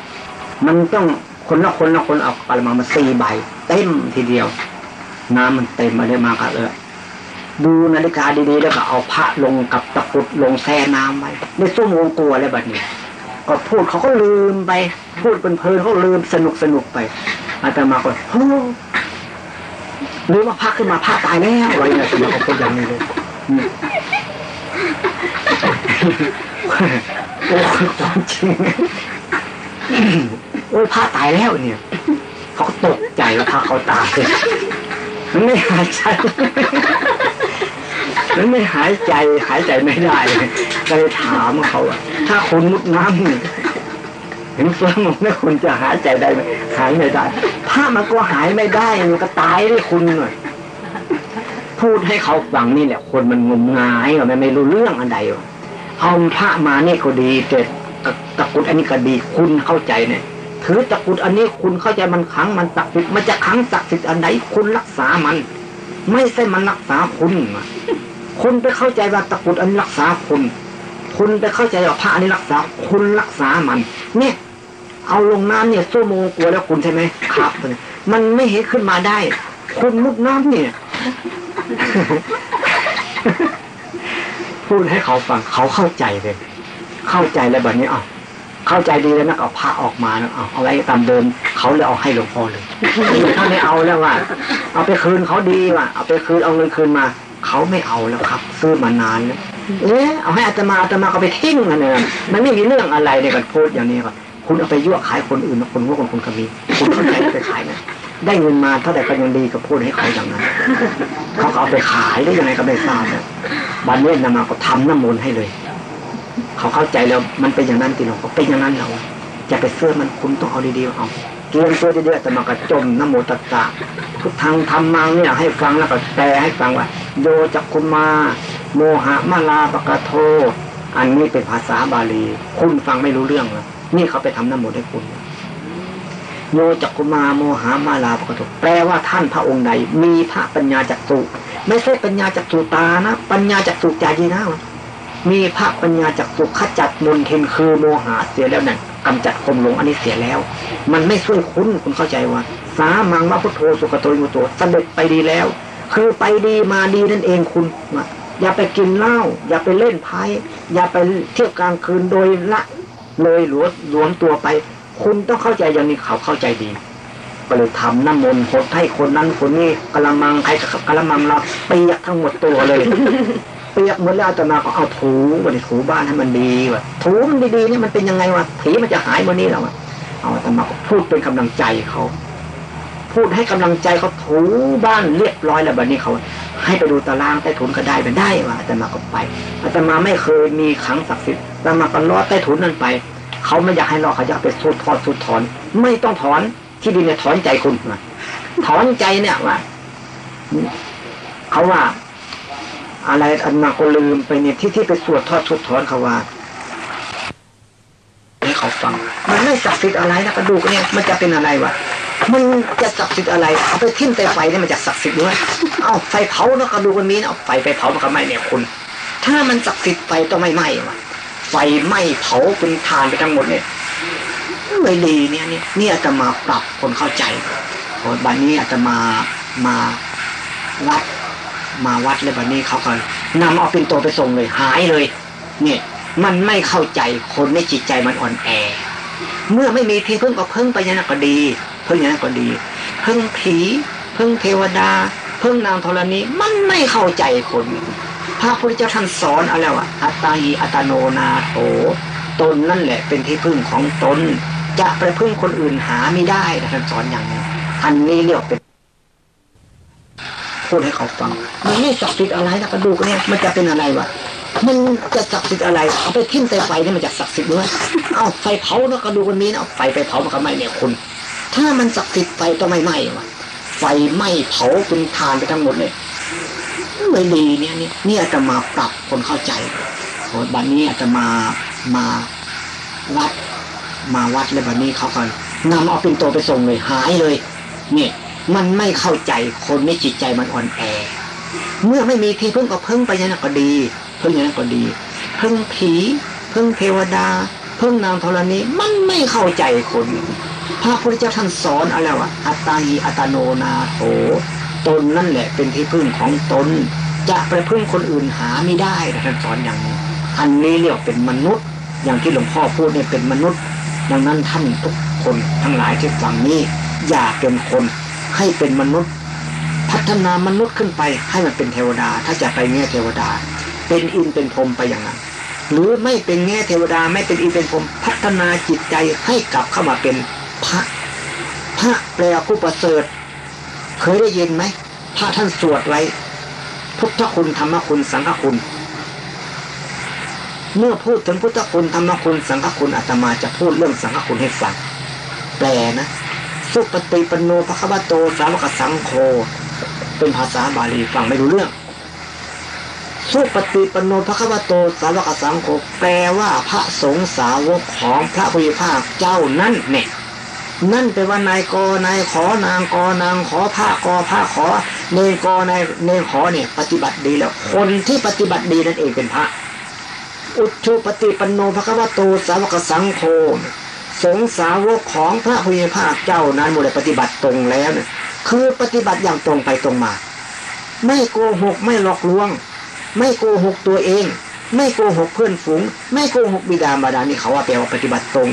มันต้องคนละคนละคนเอากระมังมาสี่ใบ เต็มทีเดียว น้ำมันเต็มมาเลยมาครับเออ ดูนาฬิกาดีๆ แล้วก็เอาพระลงกับตะกุดลงแช่น้ำไว้ได้สู้วงกลัวเลยแบบนี้ก็พูดเขาก็ลืมไป พูดเป็นเพลินเขาลืมสนุกสนุกไปอาตมาก็โอ้หรือว่าพระขึ้นมาพระตายแล้วอะไรเนี่ยอาตมาก็พูดอย่างนี้เลยโอ้ความจริงโอ้ยพระตายแล้วเนี่ย เขาตกใจว่าพระเขาตายมันไม่หายใจ มันไม่หายใจหายใจไม่ได้ก็เลยถามเขาว่าถ้าคุณมุดน้ำเห็นเฟื่องไม่คุณจะหายใจได้ไหมหายไม่ได้พระมันก็หายไม่ได้มันก็ตายด้วยคุณหน่อยพูดให้เขาฟังนี่แหละคนมันงมงายมันไม่รู้เรื่องอะไรเอาพระมานี่ก็ดีเจ็ดตะกุดอันนี้ก็ดีคุณเข้าใจเนี่ยถือตะกุดอันนี้คุณเข้าใจมันขังมันศักดิ์สิทธิ์มันจะขังศักดิ์สิทธิ์อันไหนคุณรักษามัน ไม่ใช่มันรักษาคุณ คุณไปเข้าใจว่าตะกุดอันรักษาคุณ คุณไปเข้าใจว่าพระอันนี้รักษา คุณรักษามัน เนี่ย เอาลงน้ำเนี่ยสู้โมกลัวแล้วคุณใช่ไหมครับมันไม่เห็นขึ้นมาได้ คุณมุดน้ำเนี่ยพูดให้เขาฟังเขาเข้าใจเลย เข้าใจแล้วแบบนี้อะเข้าใจดีแล้วนะเอาพระออกมานะเอาอาไว้ตามเดิมเขาเลยเอาให้หลวงพ่อเลยถ้าไม่เอาแล้วว่า เอาไปคืนเขาดีว่ะเอาไปคืนเอาเงินคืนมา เขาไม่เอาแล้วครับ ซื้อมานานแล้วเอ๊ะเอาให้อาตมาอาตมาก็ไปทิ้งนะเนี่ยมันไม่มีเรื่องอะไรในการพูดอย่างนี้ครับคุณเอาไปยั่วขายคนอื่นนะคนพวกคนคนก็มีคุณเข้าใจไปขายนะได้เงินมาเท่าไหร่ก็ยังดีก็พูดให้เขาอย่างนั้นเขาเอาไปขายได้ยังไงก็ไม่ทราบนะบันเนนามาก็ทำน้ำมนต์ให้เลย เขาเข้าใจแล้วมันเป็นอย่างนั้นตีหลวงก็เป็นอย่างนั้นเราจะไปเสื้อมันคุณต้องเอาดีๆเอาเกียงตัวเดียวแต่มากระจมน้ำโมตัสสะทุกทางทำมังเนี่ยให้ฟังแล้วก็แปลให้ฟังว่า โยจักคุมา โมหะมาลาปะกะโท อันนี้เป็นภาษาบาลี คุณฟังไม่รู้เรื่องแล้วนี่เขาไปทำน้ำมนต์ให้คุณโยจักคุมาโมหามาลาปะกะโทแปลว่าท่านพระองค์ใด มีพระปัญญาจักสุไม่ใช่ปัญญาจักสุตานะ ปัญญาจักสุใจดีนะ มีพระปัญญาจากสุขจัดมนเทนคือโมหะเสียแล้วนั่นกำจัดคมหลงอันนี้เสียแล้ว มันไม่ช่วยคุณคุณเข้าใจว่า สามังมาพุทโธสุขโตยุโตสเสด็จไปดีแล้ว คือไปดีมาดีนั่นเองคุณอย่าไปกินเหล้าอย่าไปเล่นไพ่อย่าไปเที่ยวกลางคืนโดยละเลยหลวหลวมตัวไป คุณต้องเข้าใจอย่างนี้เขาเข้าใจดีก็เลยทำน้ำมนต์หดให้คนนั้นคนนี้กะละมังใครกะละมังเราเปียกทั้งหมดตัวเลยเปียกหมดแล้วอาตมาก็เอาถูวันถูบ้านให้มันดีว่ะถูมันดีๆนี่มันเป็นยังไงวะผีมันจะหายวันนี้แล้วอะเอาอาตมาก็พูดเป็นกำลังใจเขา พูดให้กำลังใจเขาถูบ้านเรียบร้อยแล้วบัดนี้เขา ให้ไปดูตารางใต้ถุนก็ได้ไปได้ว่ะอาตมาก็ไปอาตมาไม่เคยมีขังศักดิ์สิทธิ์อาตมาก็ลอดใต้ถุนนั่นไป เขาไม่อยากให้รอเขาอยากไปสูดทอดสูดถอน ไม่ต้องถอนที่ดินเนี่ยถอนใจคุณมาถอนใจเนี่ยว่าเขาว่าอะไรอันมาก็ลืมไปเนี่ยที่ที่ไปสวดทอดทุดถอนเขาว่าให้เขาฟัง มันไม่ศักดิ์สิทธิ์อะไรนะกระดูกเนี่ยมันจะเป็นอะไรวะ มันจะศักดิ์สิทธิ์อะไรเอาไปทิ้มแต่ไฟนี่มันจะศักดิ์สิทธิ์ด้วยเอาไฟเผาเนาะกระดูกมันมีเอาไฟไปเผามันก็ไหม่เนี่ยคุณถ้ามันศักดิ์สิทธิ์ไฟต้องไม่ไหม้วะไฟไหม้เผาเป็นทานไปทั้งหมดเนี่ยไม่ดีเนี่ยเนี่ยนี่อาจจะมาปรับคนเข้าใจโอ้บัดนี้อาจจะมามาวัดมาวัดเลยบัดนี้เขาก็นำเอาเป็นตัวไปส่งเลยหายเลย เนี่ย มันไม่เข้าใจคนในจิตใจมันอ่อนแอ เมื่อไม่มีที่พึ่งก็พึ่งไปยังนั้นก็ดี พึ่งอย่างนั้นก็ดี พึ่งผี พึ่งเทวดา พึ่งนางธรณีมันไม่เข้าใจคนพระพุทธเจ้าท่านสอนอะไรวะอัตตาหิอัตโนนาโถตนนั่นแหละเป็นที่พึ่งของตน จะไปพึ่งคนอื่นหาไม่ได้ท่านสอนอย่างนี้อันนี้เรียกเป็นพูดให้เขาฟังมันไม่ศักดิ์สิทธิ์อะไรนะกระดูกเนี่ยมันจะเป็นอะไรวะมันจะศักดิ์สิทธิ์อะไรเอาไปทิ้งใส่ไฟนี่มันจะศักดิ์สิทธิ์ด้วยเอาไฟเผานะกระดูกมันมีนะเอาไฟไปเผามันก็ไม่เนี่ยคุณ ถ้ามันศักดิ์สิทธิ์ไฟต้องไม่ไหม้วะไฟไหม้เผาเป็นทานไปทั้งหมดเลยไม่ดีเนี่ยนี่นี่อาจจะมาปรับคนเข้าใจโอ้บัดนี้อาจจะมามาวัด มาวัดเลยบัดนี้เขาก็นำเอาเป็นตัวไปส่งเลยหายเลย เนี่ย มันไม่เข้าใจคนในจิตใจมันอ่อนแอ เมื่อไม่มีที่พึ่งก็พึ่งไปย่างนั้นก็ดีพึ่งย่างนั้นก็ดี พึ่งผี พึ่งเทวดา พึ่งนางธรณีมันไม่เข้าใจคน พระพุทธเจ้าท่านสอนอะไรวะอัตตาหิอัตโนนาโถตนนั่นแหละเป็นที่พึ่งของตน จะไปพึ่งคนอื่นหาไม่ได้ท่านสอนอย่างนี้ อันนี้เรียกเป็นมนุษย์ อย่างที่หลวงพ่อพูดเนี่ยเป็นมนุษย์ ดังนั้นท่านทุกคนทั้งหลายที่ฟังนี้อย่าเป็นคนให้เป็นมนุษย์ พัฒนามนุษย์ขึ้นไปให้มันเป็นเทวดา ถ้าจะไปแง่เทวดา เป็นอินเป็นพรมไปอย่างนั้นหรือไม่เป็นแง่เทวดาไม่เป็นอินเป็นพรมพัฒนาจิตใจให้กลับเข้ามาเป็น พระ พระแปลผู้ประเสริฐ เคยได้ยินไหมพระท่านสวดไว้ พุทธคุณธรรมคุณสังฆคุณ เมื่อพูดถึงพุทธคุณธรรมคุณสังฆคุณอาตมาจะพูดเรื่องสังฆคุณให้ฟังแปลนะ สุปฏิปโนภควโตสาวกสังโฆเป็นภาษาบาลีฟังไม่รู้เรื่องสุปฏิปโนภควโตสาวกสังโฆแปลว่าพระสงฆ์สาวกของพระพุทธภาคเจ้านั่นเนี่ย นั่นแปลว่านายกนายขอนางกนางขอผ้ากอผ้าขอเนกนายเนขอเนี่ย ปฏิบัติดีแล้ว คนที่ปฏิบัติดีนั่นเองเป็นพระ อุชุปฏิปันโนภควโตสาวกสังโฆสงสาวกของพระพุทธภาคเจ้านั้นหมดเลยปฏิบัติตรงแล้วเนี่ยคือปฏิบัติอย่างตรงไปตรงมา ไม่โกหกไม่หลอกลวง ไม่โกหกตัวเอง ไม่โกหกเพื่อนฝูง ไม่โกหกบิดามารดานี่เขาว่าแปลว่าปฏิบัติตรง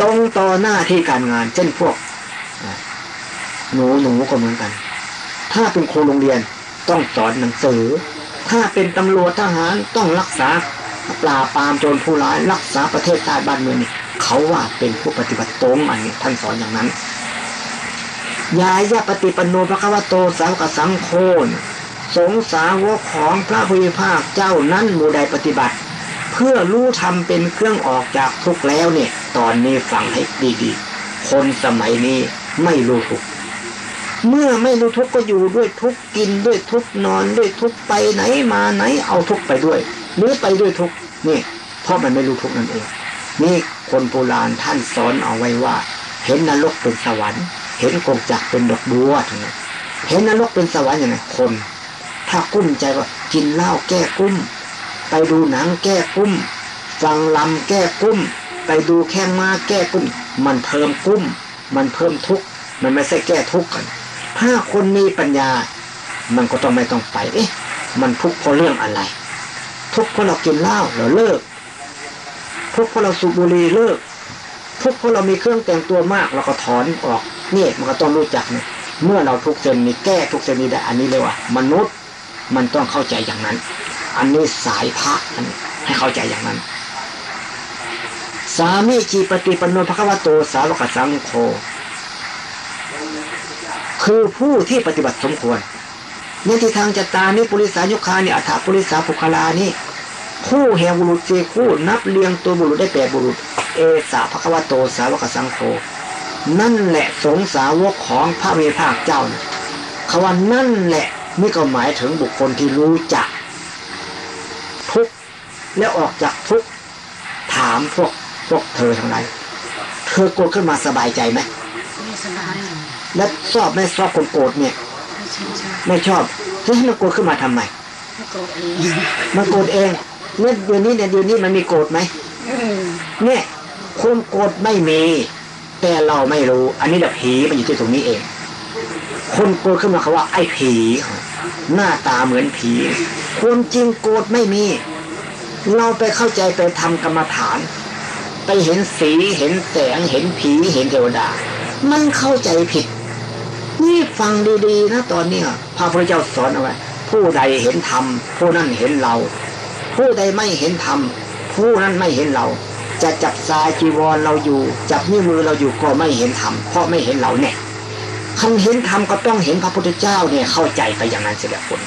ตรงต่อหน้าที่การงาน เช่นพวกหนูหนูก็เหมือนกัน ถ้าเป็นครูโรงเรียนต้องสอนหนังสือ ถ้าเป็นตำรวจทหารต้องรักษาปราบปรามโจรผู้ร้าย รักษาประเทศชาติบ้านเมืองนี่เขาว่าเป็นผู้ปฏิบัติตรงอันนี้ท่านสอนอย่างนั้นยายาปฏิปันโนภควโตสาวกสังโฆนสงสาวกของพระพุทธภาคเจ้านั้นมูใดปฏิบัติ พื่อรู้ทำเป็นเครื่องออกจากทุกข์แล้วเนี่ย ตอนนี้ฟังให้ดีๆ คนสมัยนี้ไม่รู้ทุกข์เมื่อไม่รู้ทุกข์ก็อยู่ด้วยทุกข์กินด้วยทุกข์นอนด้วยทุกข์ไปไหนมาไหนเอาทุกข์ไปด้วย หรือไปด้วยทุกข์นี่เพราะมันไม่รู้ทุกข์นั่นเอง นี่คนโบราณท่านสอนเอาไว้ว่า เห็นนรกเป็นสวรรค์ เห็นกงจักรเป็นดอกบัวทั้งนั้นเห็นนรกเป็นสวรรค์ยังไงคน ถ้ากุ้มใจว่ากินเหล้าแก้กุ้ม ไปดูหนังแก้กุ้ม ฟังลำแก้กุ้ม ไปดูแข้งมาแก้กุ้ม มันเพิ่มกุ้ม มันเพิ่มทุกข์มันไม่ใช่แก้ทุกข์กัน ถ้าคนมีปัญญา มันก็ต้องไม่ต้องไป เอ๊ะ มันทุกข์เพราะเรื่องอะไร ทุกข์เพราะเรากินเหล้าเราเลิก ทุกข์เพราะเราสูบบุหรี่เลิก ทุกข์เพราะเรามีเครื่องแต่งตัวมากเราก็ถอนออกนี่มันก็ต้องรู้จักเนี่ยเมื่อเราทุกข์เส้นนี้แก้ทุกข์เส้นนี้ได้อันนี้เลยว่า มนุษย์มันต้องเข้าใจอย่างนั้น อันนี้สายพระอันนี้ให้เข้าใจอย่างนั้น สามีจีปฏิปนโนภควโตสาวกสังโฆคือผู้ที่ปฏิบัติสมควรเนี่ยที่ทางจัตตานี่ปุริสายุคานี่อัฏฐปุริสาภุคลานี่คู่แห่งบุรุษสี่คู่นับเรียงตัวบุรุษได้แปดบุรุษ เอสาภควโตสาวกสังโฆนั่นแหละสงสาวกของพระเวภาคเจ้านะคำว่านั่นแหละนี่ก็หมายถึงบุคคลที่รู้จัก และออกจากทุกข์ถามพวกพวกเธอทั้งหลายเธอโกรธขึ้นมาสบายใจไหมไม่สบายและชอบไม่ชอบคนโกรธเนี่ย ไม่ชอบเฮ้ยมันโกรธขึ้นมาทำไมไม่โกรธเองมันโกรธเองเนี่ยเดี๋ยวนี้เนี่ยเดี๋ยวนี้มันมีโกรธไหมเนี่ยคนโกรธไม่มี แต่เราไม่รู้ อันนี้แหละผีมันอยู่ที่ตรงนี้เอง คนโกรธขึ้นมาเขาว่า ไอ้ผีหน้าตาเหมือนผีคนจริงโกรธไม่มี เราไปเข้าใจไปทำกรรมฐาน ไปเห็นสีเห็นแสงเห็นผีเห็นเทวดา มันเข้าใจผิด นี่ฟังดีๆนะตอนเนี้ยพระพุทธเจ้าสอนเอาไว้ผู้ใดเห็นธรรมผู้นั้นเห็นเรา ผู้ใดไม่เห็นธรรมผู้นั้นไม่เห็นเรา จะจับสายจีวรเราอยู่ จับนิ้วมือเราอยู่ก็ไม่เห็นธรรมเพราะไม่เห็นเราเนี่ยคันเห็นธรรมก็ต้องเห็นพระพุทธเจ้าเนี่ยเข้าใจไปอย่างนั้นเสียคน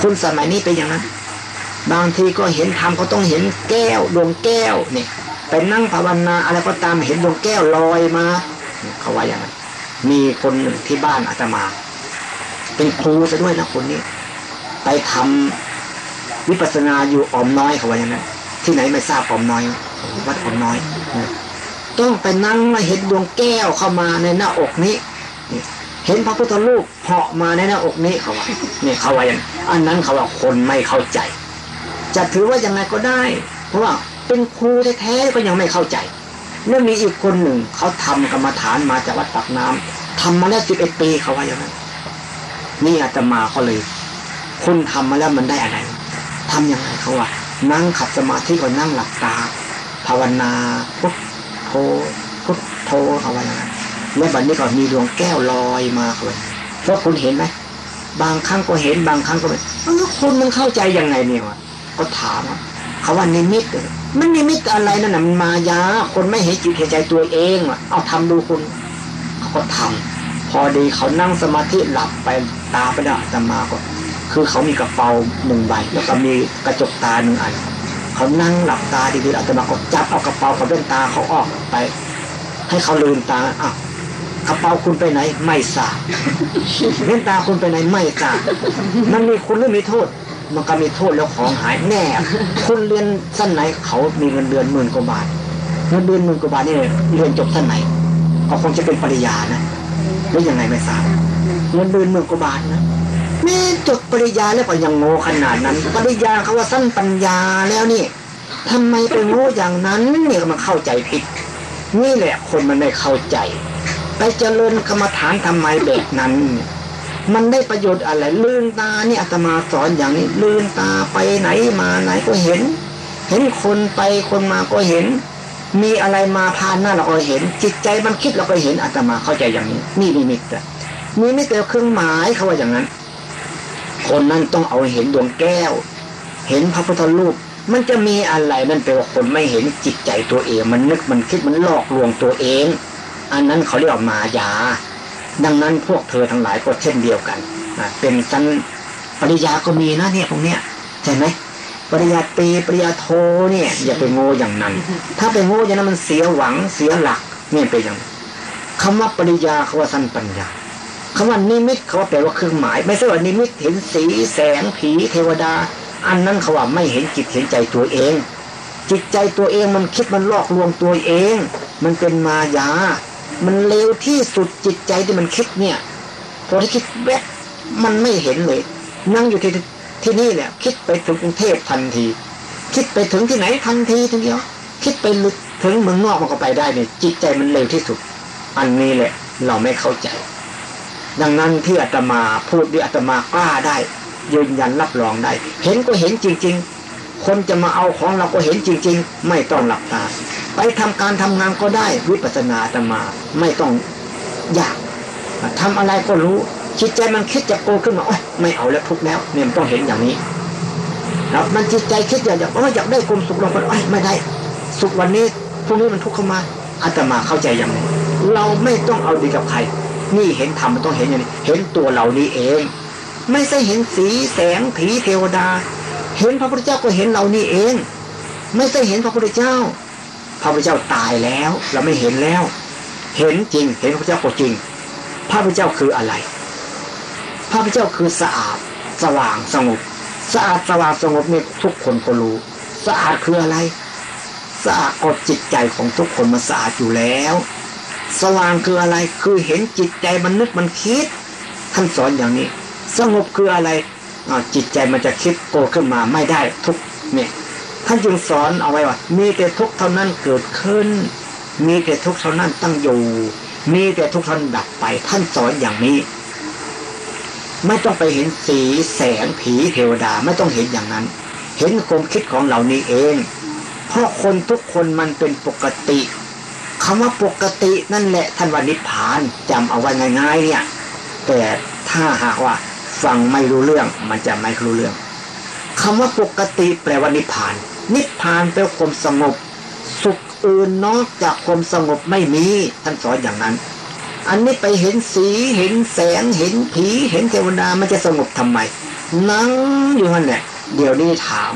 คุณสมัยนี้เป็นอย่างนั้น บางทีก็เห็นธรรมก็ต้องเห็นแก้วดวงแก้วเนี่ยไปนั่งภาวนาอะไรก็ตามเห็นดวงแก้วลอยมาเขาว่าอย่างนั้นมีคนหนึ่งที่บ้านอาตมา เป็นครูซะด้วยนะคนนี้ ไปทำวิปัสสนาอยู่อมน้อยเขาว่าอย่างนั้นที่ไหนไม่ทราบอมน้อย วัดอมน้อยต้องไปนั่งมาเห็นดวงแก้วเข้ามาในหน้าอกนี้เห็นพระพุทธรูปเหาะมาในหน้าอกนี้เขาว่าเนี่ยเขาว่าอย่างอันนั้นเขาว่าคนไม่เข้าใจ จะถือว่ายังไงก็ได้ เพราะว่าเป็นครูแท้ๆก็ยังไม่เข้าใจแล้วมีอีกคนหนึ่งเขาทำกรรมฐานมาจากวัดปากน้ำทำมาแล้วสิบเอ็ดปีเขาว่าอย่างนั้นนี่อาตมาเขาเลย คุณทำมาแล้วมันได้อะไร ทํำยังไงเขาว่า นั่งขัดสมาธิก็นั่งหลับตา ภาวนาพุทโธพุทโธเขาว่าอย่างนั้นแล้วบัดนี้ก็มีดวงแก้วลอยมาเขาเลยเพราะคุณเห็นไหมบางครั้งก็เห็นบางครั้งก็ไม่แล้วคุณมันเข้าใจยังไงเนี่ยวะ ก็ถามเขาว่านิมิตมันนิมิตอะไรนั่นน่ะมันมายา คนไม่เห็นจิตเห็นใจตัวเองว่ะเอาทำดูคุณเขาก็ทำพอดีเขานั่งสมาธิหลับไปตาไปแล้วอาตมาก็ คือเขามีกระเป๋าหนึ่งใบแล้วก็มีกระจกตาหนึ่งอันเขานั่งหลับตาดีๆอาตมาก็จับเอากระเป๋ากับเบ้นตาเขาออกไป ให้เขาลืมตาอ้าวกระเป๋าคุณไปไหน ไม่ทราบเบ้นตาคุณไปไหนไม่ทราบมันมีคุณหรือมีโทษ มันก็มีโทษแล้วของหายแน่คุณเรียนสั้นไหนเขามีเงินเดือนหมื่นกว่าบาทเงินเดือนหมื่นกว่าบาทนี่เรียนจบสั้นไหนเขาคงจะเป็นปริญญานะหรือยังไงไม่ทราบเงินเดือนหมื่นกว่าบาทนะแม่จบปริญญาแล้วก็ยังโง่ขนาดนั้น ปริญญาเขาว่าสั้นปัญญาแล้วนี่ทำไมไปโง่อย่างนั้นเนี่ยมันเข้าใจผิดนี่แหละคนมันไม่เข้าใจ ไปเจริญกรรมฐานทำไมแบบนั้น มันได้ประโยชน์อะไรลืมตาเนี่ยอาตมาสอนอย่างนี้ลืมตาไปไหนมาไหนก็เห็น เห็นคนไปคนมาก็เห็น มีอะไรมาผ่านหน้าเราก็เห็น จิตใจมันคิดเราก็เห็นอาตมาเข้าใจอย่างนี้ นี่นิมิตอะมีไม่แต่เครื่องหมายเขาว่าอย่างนั้น คนนั้นต้องเอาเห็นดวงแก้ว เห็นพระพุทธรูปมันจะมีอะไรนั่นแปลว่าคนไม่เห็นจิตใจตัวเอง มันนึกมันคิดมันหลอกลวงตัวเอง อันนั้นเขาเรียกว่ามายา ดังนั้นพวกเธอทั้งหลายก็เช่นเดียวกันเป็นชั้นปริญญาก็มีนะเนี่ยพวกเนี้ยใช่ไหมปริญญาตีปริญญาโทเนี่ย อย่าไปโง่อย่างนั้น ถ้าไปโง่อย่างนั้นมันเสียหวังเสียหลักเนี่ยเป็นอย่างคำว่าปริญญาเขาว่าสั้นปัญญาคำว่านิมิตเขาว่าแปลว่าเครื่องหมาย ไม่ใช่ว่านิมิตเห็นสีแสงผีเทวดา อันนั้นเขาว่าไม่เห็นจิตเห็นใจตัวเอง จิตใจตัวเองมันคิดมันลอกลวงตัวเอง มันเป็นมายา มันเลวที่สุดจิตใจที่มันคิดเนี่ยพอที่คิดแวบมันไม่เห็นเลย นั่งอยู่ที่ที่นี่เนี่ยคิดไปถึงกรุงเทพทันที คิดไปถึงที่ไหนทันทีทีเดียวคิดไปลึกถึงเมืองนอกมันก็ไปได้เนี่ยจิตใจมันเร็วที่สุด อันนี้แหละเราไม่เข้าใจ ดังนั้นที่อาตมาพูดด้วยอาตมากล้าได้ยืนยันรับรองได้ เห็นก็เห็นจริง ๆ คนจะมาเอาของเราก็เห็นจริง ๆ ไม่ต้องหลับตา ไปทำการทำงานก็ได้วิปัสสนาอาตมา ไม่ต้องยากทำอะไรก็รู้จิตใจมันคิดจะโกขึ้นมาโอ้ยไม่เอาแล้วทุกแล้วเนี่ยต้องเห็นอย่างนี้ครับมันจิตใจคิดอยากอยากได้ความสุขลงไปโอ้ยไม่ได้ สุขวันนี้พรุ่งนี้มันทุกข์เข้ามาอาตมาเข้าใจอย่างนี้เราไม่ต้องเอาดีกับใคร นี่เห็นธรรมมันต้องเห็นอย่างนี้ เห็นตัวเรานี้เอง ไม่ใช่เห็นสีแสงผีเทวดา เห็นพระพุทธเจ้าก็เห็นเรานี่เอง ไม่ใช่เห็นพระพุทธเจ้า พระพุทธเจ้าตายแล้ว เราไม่เห็นแล้ว เห็นจริง เห็นพระพุทธเจ้าก็จริง พระพุทธเจ้าคืออะไร พระพุทธเจ้าคือสะอาด สว่างสงบ สะอาดสว่างสงบนี่ทุกคนก็รู้ สะอาดคืออะไร สะอาดกดจิตใจของทุกคนมันสะอาดอยู่แล้ว สว่างคืออะไร คือเห็นจิตใจมันนึกมันคิดท่านสอนอย่างนี้ สงบคืออะไร จิตใจมันจะคิดโกขึ้นมาไม่ได้ทุกเนี่ยท่านจึงสอนเอาไว้ว่า มีแต่ทุกเท่านั้นเกิดขึ้น มีแต่ทุกเท่านั้นตั้งอยู่ มีแต่ทุกท่านดับไป ท่านสอนอย่างนี้ ไม่ต้องไปเห็นสีแสงผีเทวดาไม่ต้องเห็นอย่างนั้น เห็นความคิดของเรานี้เอง เพราะคนทุกคนมันเป็นปกติคำว่าปกตินั่นแหละท่านว่านิพพานจำเอาไว้ง่ายๆเนี่ย แต่ถ้าหากว่า ฟังไม่รู้เรื่อง มันจะไม่รู้เรื่องคำว่าปกติแปลว่านิพพาน นิพพานแปลความสงบ สุขอื่นนอกจากความสงบไม่มีท่านสอนอย่างนั้น อันนี้ไปเห็นสีเห็นแสงเห็นผี เห็นเทวดามันจะสงบทำไม นั่งอยู่นั่นแหละเดี๋ยวนี้ถาม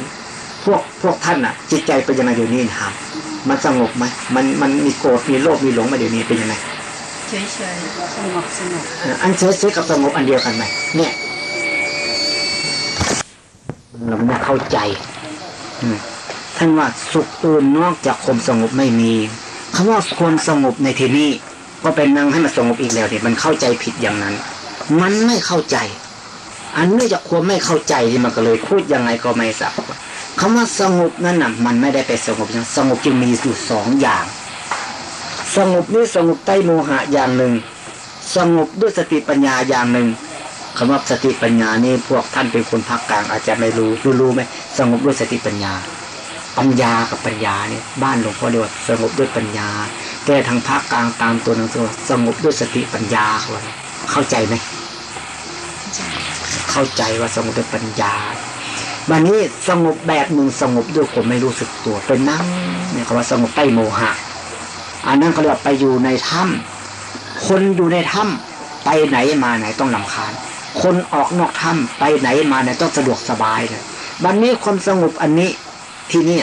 พวกพวกท่านอะ จิตใจเป็นยังไงเดี๋ยวนี้ถามมันสงบไหมมันมันมีโกรธมีโลภมีหลงมาเดี๋ยวนี้เป็นยังไงเฉยเฉยสงบสงบอันเฉยๆกับสงบอันเดียวกันไหมเนี่ย เราไม่เข้าใจท่านว่าสุขอื่นนอกจากความสงบไม่มีคำว่าความสงบในที่นี้ก็เป็นนั่งให้มันสงบอีกแล้วเนี่ยมันเข้าใจผิดอย่างนั้น มันไม่เข้าใจ อันเนื่องจากความไม่เข้าใจที่มันก็เลยพูดยังไงก็ไม่สับคำว่าสงบนั้นน่ะมันไม่ได้ไปสงบอย่างสงบจึงมีอยู่สองอย่าง สงบนี้สงบใต้โมหะอย่างหนึ่ง สงบด้วยสติปัญญาอย่างหนึ่ง คำว่าสติปัญญานี่พวกท่านเป็นคนภาคกลางอาจจะไม่รู้รู้รู้ไหมสงบด้วยสติปัญญา ปัญญากับปัญญาเนี่ยบ้านหลวงพ่อเรียกว่าสงบด้วยปัญญา แต่ทางภาคกลางตามตัวหนังสือสงบด้วยสติปัญญาเขาเข้าใจไหมเข้าใจว่าสงบด้วยปัญญาบันนี้สงบแบบหนึ่งสงบด้วยคนไม่รู้สึกตัวเป็นนั่งเนี่ยคำว่าสงบใต้โมหะอันนั้นเขาเรียกไปอยู่ในถ้ำคนอยู่ในถ้ำไปไหนมาไหนต้องลำคาญ คนออกนอกถ้ำไปไหนมาไหนต้องสะดวกสบายเลยบันนี้ความสงบอันนี้ที่นี่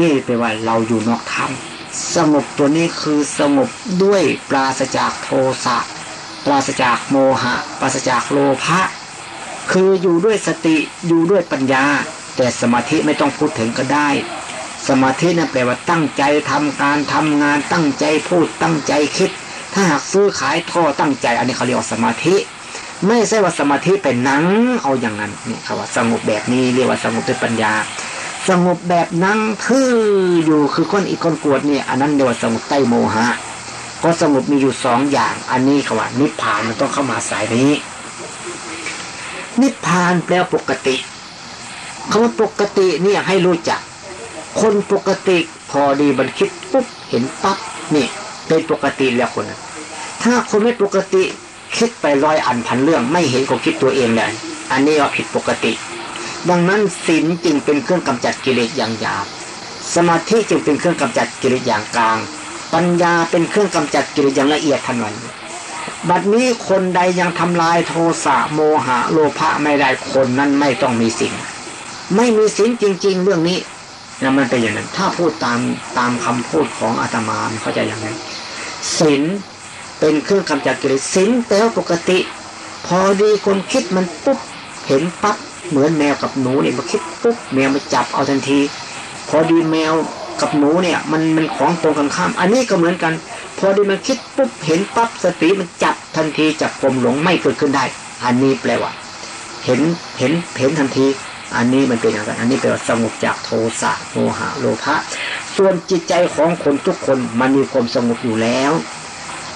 นี่แปลว่าเราอยู่นอกถ้ำสงบตัวนี้คือสงบด้วยปราศจากโทสะปราศจากโมหะ ปราศจากโลภะคืออยู่ด้วยสติอยู่ด้วยปัญญา แต่สมาธิไม่ต้องพูดถึงก็ได้ สมาธินั่นแปลว่าตั้งใจทำการทำงานตั้งใจพูดตั้งใจคิด ถ้าหากซื้อขายท่อตั้งใจ อันนี้เขาเรียกว่าสมาธิ ไม่ใช่ว่าสมาธิเป็นนังเอาอย่างนั้นนี่เขาว่าสงบแบบนี้เรียกว่าสงบด้วยปัญญา สงบแบบนั่งทื่ออยู่คือคนอีกคนกวดเนี่ยอันนั้นเรียกว่าสงบใต้โมหะเพราะสงบมีอยู่สองอย่าง อันนี้เขาว่านิพพานมันต้องเข้ามาสายนี้ นิพพานแปลปกติคำว่าปกติเนี่ยให้รู้จัก คนปกติพอดีบันคิดปุ๊บเห็นปั๊บนี่เป็นปกติแล้วคนถ้าคนไม่ปกติ คิดไปร้อยอันพันเรื่องไม่เห็นก็คิดตัวเองเลยอันนี้ว่าผิดปกติ ดังนั้นศีลจึงเป็นเครื่องกำจัดกิเลสอย่างหยาบสมาธิจึงเป็นเครื่องกำจัดกิเลสอย่างกลาง ปัญญาเป็นเครื่องกำจัดกิเลสอย่างละเอียดทันวันบัดนี้คนใดยังทำลายโทสะโมหะโลภะไม่ได้คนนั้นไม่ต้องมีสิ่งไม่มีสิ่งจริง ๆ เรื่องนี้นะมันเป็นอย่างนั้น ถ้าพูดตามตามคำพูดของอาตมาเข้าใจอย่างนั้นศีล เป็นเครื่องกำจัดกิเลสศีลแปลว่าปกติ พอดีคนคิดมันปุ๊บเห็นปั๊บเหมือนแมวกับหนูเนี่ยมาคิดปุ๊บแมวมาจับเอาทันที พอดีแมวกับหนูเนี่ยมันมันของตรงกันข้าม อันนี้ก็เหมือนกัน พอดีมันคิดปุ๊บเห็นปั๊บสติมันจับทันทีจับกลมหลงไม่เกิดขึ้นได้ อันนี้แปลว่า เห็นเห็นเห็นทันที อันนี้มันเป็นอย่างไรอันนี้แปลว่าสงบจากโทสะโมหะโลภะส่วนจิตใจของคนทุกคนมันมีความสงบอยู่แล้ว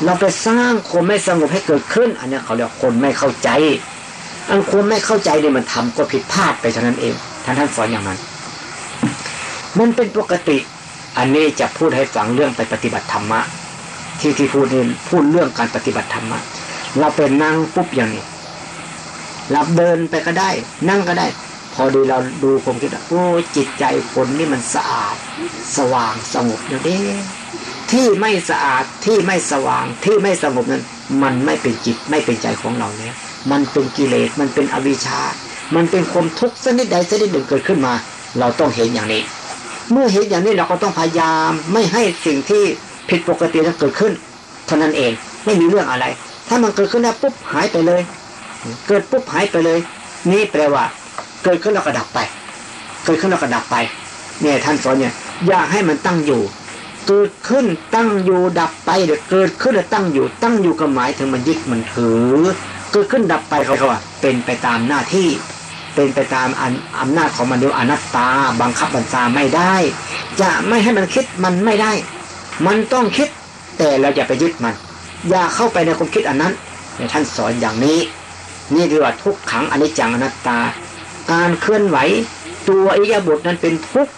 เราไปสร้างคนไม่สงบให้เกิดขึ้น อันนี้เขาเรียกคนไม่เข้าใจ อันคนไม่เข้าใจเนี่ยมันทำก็ผิดพลาดไปเท่านั้นเอง ท่านท่านสอนอย่างนั้น มันเป็นปกติ อันนี้จะพูดให้ฟังเรื่องไปปฏิบัติธรรมะ ที่ที่พูดนี่พูดเรื่องการปฏิบัติธรรมะ เราเป็นนั่งปุ๊บอย่างนี้เราเดินไปก็ได้ นั่งก็ได้ พอดีเราดูผมคิดว่าโอ้จิตใจคนนี่มันสะอาด สว่างสงบอย่างนี้ ที่ไม่สะอาดที่ไม่สว่างที่ไม่สงบนั้น มันไม่เป็นจิตไม่เป็นใจของเราแล้วมันเป็นกิเลสมันเป็นอวิชชา มันเป็นความทุกข์ชนิดใดชนิดหนึ่งเกิดขึ้นมา เราต้องเห็นอย่างนี้ เมื่อเห็นอย่างนี้เราก็ต้องพยายามไม่ให้สิ่งที่ผิดปกตินั้นเกิดขึ้นเท่านั้นเองไม่มีเรื่องอะไร ถ้ามันเกิดขึ้นแล้วปุ๊บหายไปเลย เกิดปุ๊บหายไปเลย นี่แปลว่า เกิดขึ้นแล้วก็ดับไป เกิดขึ้นแล้วก็ดับไป เนี่ยท่านสอนเนี่ย อยากให้มันตั้งอยู่ เกิดขึ้นตั้งอยู่ดับไปเดี๋ยวเกิดขึ้นแล้วตั้งอยู่ตั้งอยู่ก็หมายถึงมันยึดมันถือเกิดขึ้นดับไปเขาว่าเป็นไปตามหน้าที่ เป็นไปตามอำนาจของมันเดียวอนัตตา บังคับบัญชาไม่ได้ จะไม่ให้มันคิดมันไม่ได้ มันต้องคิด แต่เราอย่าไปยึดมัน อย่าเข้าไปในความคิดอันนั้นในท่านสอนอย่างนี้ นี่เรียกว่าทุกขังอนิจจังอนัตตา การเคลื่อนไหว ตัวอิยาบทนั้นเป็นทุก